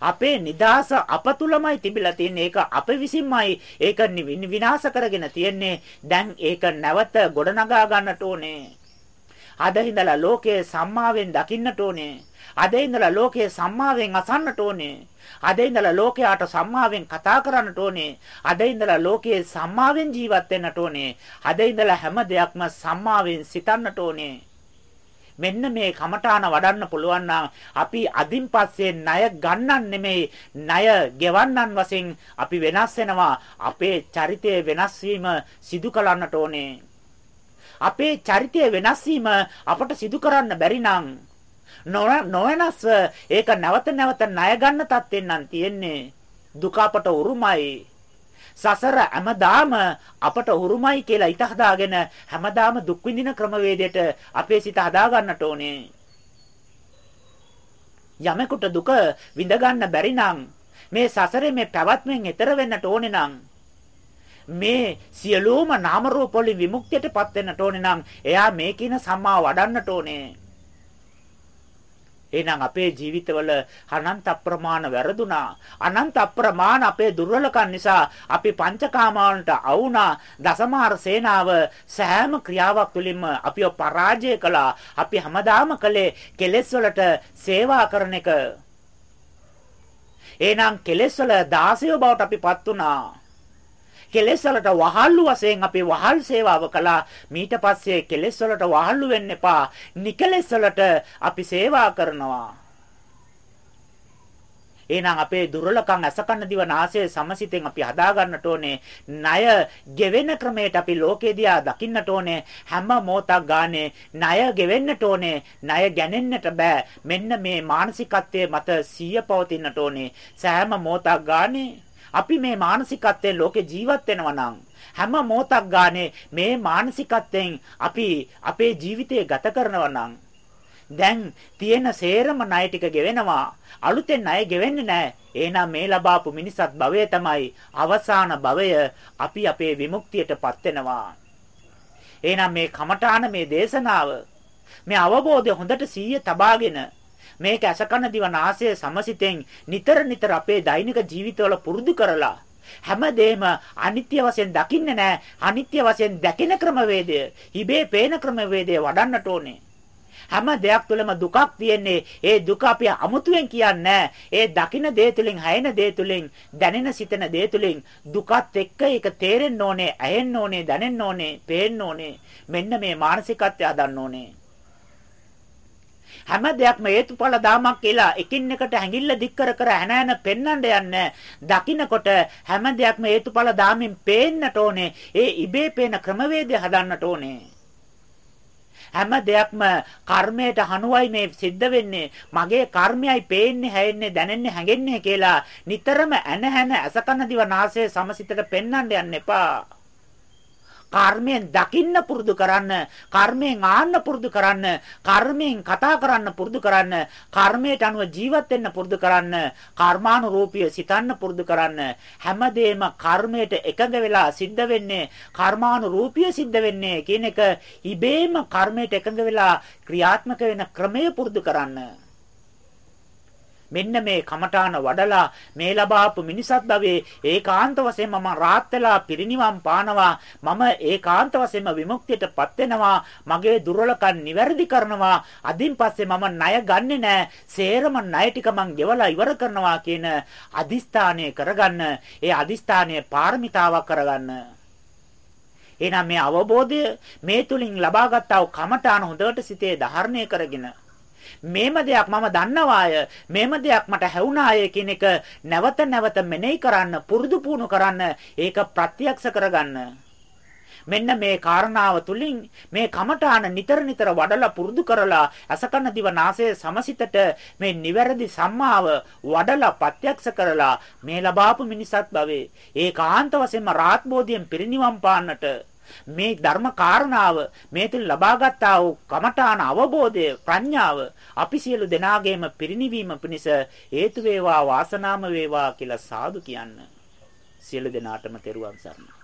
අපේ නිදාස අප තුලමයි තිබිලා තියෙන්නේ. ඒක අප විසින්මයි ඒක විනාශ කරගෙන තියෙන්නේ. දැන් ඒක නැවත ගොඩනගා ගන්නට ඕනේ. අද ඉඳලා ලෝකයේ සම්මාවෙන් දකින්නට ඕනේ. අද ඉඳලා ලෝකයේ සම්මාවෙන් අසන්නට ඕනේ. අද ඉඳලා ලෝකයාට සම්මාවෙන් කතා කරන්නට ඕනේ. අද ඉඳලා ලෝකයේ සම්මාවෙන් ජීවත් වෙන්නට ඕනේ. අද ඉඳලා හැම දෙයක්ම සම්මාවෙන් සිතන්නට ඕනේ. මෙන්න මේ කමඨාන වඩන්න පුළුවන් අපි අදින් පස්සේ ණය ගන්නන් නෙමෙයි ණය ගෙවන්නන් වශයෙන් අපි වෙනස් වෙනවා. අපේ චරිතය වෙනස් වීම සිදු කරන්නට ඕනේ. අපේ චරිතය වෙනස් වීම අපට සිදු කරන්න බැරි නම් නොවෙනස්ව ඒක නැවත නැවත ණය ගන්න තත්ත්වෙන් නම් තියෙන්නේ. දුක අපට උරුමයි. සසර හැමදාම අපට උරුමයි කියලා හිත හදාගෙන හැමදාම දුක් විඳින ක්‍රමවේදයට අපේ සිත හදා ගන්නට ඕනේ. යමෙකුට දුක විඳ ගන්න බැරි නම් මේ සසරේ මේ පැවැත්මෙන් එතර වෙන්නට ඕනේ නම් මේ සියලුම නාම රූප වලින් විමුක්තියටපත් වෙන්නට ඕනේ නම් එයා මේ කින සම්මා වඩන්නට ඕනේ. එහෙනම් අපේ ජීවිතවල අනන්ත අප්‍රමාණ වැරදුනා. අනන්ත අප්‍රමාණ අපේ දුර්වලකම් නිසා අපි පංචකාමාවන්ට අවුනා. දසමාර සේනාව සෑම ක්‍රියාවක් තුළින්ම අපිව පරාජය කළා. අපි හැමදාම කළේ කෙලෙස් වලට සේවා කරන එක. එහෙනම් කෙලෙස් වල දාසය බවට අපිපත් වුණා. කෙලෙස් වලට වහල්ලු වශයෙන් අපි වහල් සේවාව කළා. මීට පස්සේ කෙලෙස් වලට වහල්ලු වෙන්න එපා. නිකලෙස් වලට අපි සේවා කරනවා. එහෙනම් අපේ දුර්වලකම් අසකන්න දිව නාසය සමසිතෙන් අපි හදා ගන්නට ඕනේ. ණය ගෙවෙන ක්‍රමයට අපි ලෝකේ දිහා දකින්නට ඕනේ. හැම මොහොතක් ගානේ ණය ගෙවෙන්නට ඕනේ. ණය ගැනෙන්නට බෑ. මෙන්න මේ මානසිකත්වයේ මත සිය පවතින්නට ඕනේ. සෑම මොහොතක් ගානේ අපි මේ මානසිකත්වයෙන් ලෝකේ ජීවත් වෙනවා නම් හැම මොහොතක් ගානේ මේ මානසිකත්වයෙන් අපි අපේ ජීවිතය ගත කරනවා නම් දැන් තියෙන සේරම ණය ටික ගෙවෙනවා. අලුතෙන් ණය ගෙවෙන්නේ නැහැ. එහෙනම් මේ ලබාපු මිනිසත් භවය තමයි අවසාන භවය. අපි අපේ විමුක්තියටපත් වෙනවා. එහෙනම් මේ කමඨාන මේ දේශනාව මේ අවබෝධය හොඳට සීය තබාගෙන මේක ඇසකන දිවනාසය සමසිතෙන් නිතර නිතර අපේ දෛනික ජීවිතවල පුරුදු කරලා හැමදේම අනිත්‍ය වශයෙන් දකින්නේ නැහැ. අනිත්‍ය වශයෙන් දැකෙන ක්‍රමවේදය ඉබේ පේන ක්‍රමවේදය වඩන්නට ඕනේ. හැම දෙයක් තුළම දුකක් තියෙන්නේ. ඒ දුක අපි අමුතුවෙන් කියන්නේ ඒ දකින දේ තුළින් හැයෙන දේ තුළින් දැනෙන සිතන දේ තුළින් දුකත් එක්ක ඒක තේරෙන්න ඕනේ ඇහෙන්න ඕනේ දැනෙන්න ඕනේ පේන්න ඕනේ. මෙන්න මේ මානසිකත්වය හදන්න ඕනේ. හැම දෙයක්ම හේතුඵල දාමක් කියලා එකින් එකට ඇඟිල්ල දික් කර කර හැන හැන පෙන්වන්න යන්නේ. දකින්නකොට හැම දෙයක්ම හේතුඵල දාමින් පේන්නට ඕනේ. ඒ ඉබේ පේන ක්‍රමවේදය හදන්නට ඕනේ. හැම දෙයක්ම කර්මයට හනුවයි මේ සිද්ධ වෙන්නේ. මගේ කර්මයයි පේන්නේ හැෙන්නේ දැනෙන්නේ හැඟෙන්නේ කියලා නිතරම ඇන හැන අසකන දිව නාසය සමසිතට පෙන්වන්න යන්න එපා. කර්මයෙන් දකින්න පුරුදු කරන්න, කර්මයෙන් ආන්න පුරුදු කරන්න, කර්මයෙන් කතා කරන්න පුරුදු කරන්න, කර්මයට අනුව ජීවත් වෙන්න පුරුදු කරන්න, කර්මානුරූපීව සිතන්න පුරුදු කරන්න. හැමදේම කර්මයට එකඟ වෙලා සිද්ධ වෙන්නේ, කර්මානුරූපීව සිද්ධ වෙන්නේ කියන එක ඉබේම කර්මයට එකඟ වෙලා ක්‍රියාත්මක වෙන ක්‍රමය පුරුදු කරන්න. මෙන්න මේ කමඨාන වඩලා මේ ලබාපු මිනිසත් භවයේ ඒකාන්ත වශයෙන් මම රාත් වෙලා පිරිණිවන් පානවා. මම ඒකාන්ත වශයෙන්ම විමුක්තියටපත් වෙනවා. මගේ දුර්වලකම් නිවැරදි කරනවා. අදින් පස්සේ මම ණය ගන්නෙ නෑ. සේරම ණය ටික මං ගෙවලා ඉවර කරනවා කියන අදිස්ථානය කරගන්න. ඒ අදිස්ථානය පාරමිතාවක් කරගන්න. එහෙනම් මේ අවබෝධය මේ තුලින් ලබාගත් ආ කමඨාන හොඳට සිතේ ධාරණය කරගෙන මේම දෙයක් මම දන්නවාය මේම දෙයක් මට හැවුනාය කියන එක නැවත නැවත මෙනෙහි කරන්න පුරුදු පුහුණු කරන්න ඒක ප්‍රත්‍යක්ෂ කරගන්න. මෙන්න මේ කාරණාව තුලින් මේ කමඨාන නිතර නිතර වඩලා පුරුදු කරලා අසකන දිව නාසය සමසිතට මේ නිවැරදි සම්මාව වඩලා ප්‍රත්‍යක්ෂ කරලා මේ ලබාපු මිනිසත් භවයේ ඒකාන්ත වශයෙන්ම රාත් බෝධියෙන් පිරිනිවන් පාන්නට මේ ධර්ම කාරණාව මේ තුල ලබාගත් වූ කමඨාන අවබෝධය ප්‍රඥාව අපි සියලු දෙනාගේම පිරිණිවීම පිණිස හේතු වේවා වාසනාම වේවා කියලා සාදු කියන්න සියලු දෙනාටම තෙරුවන් සරණයි.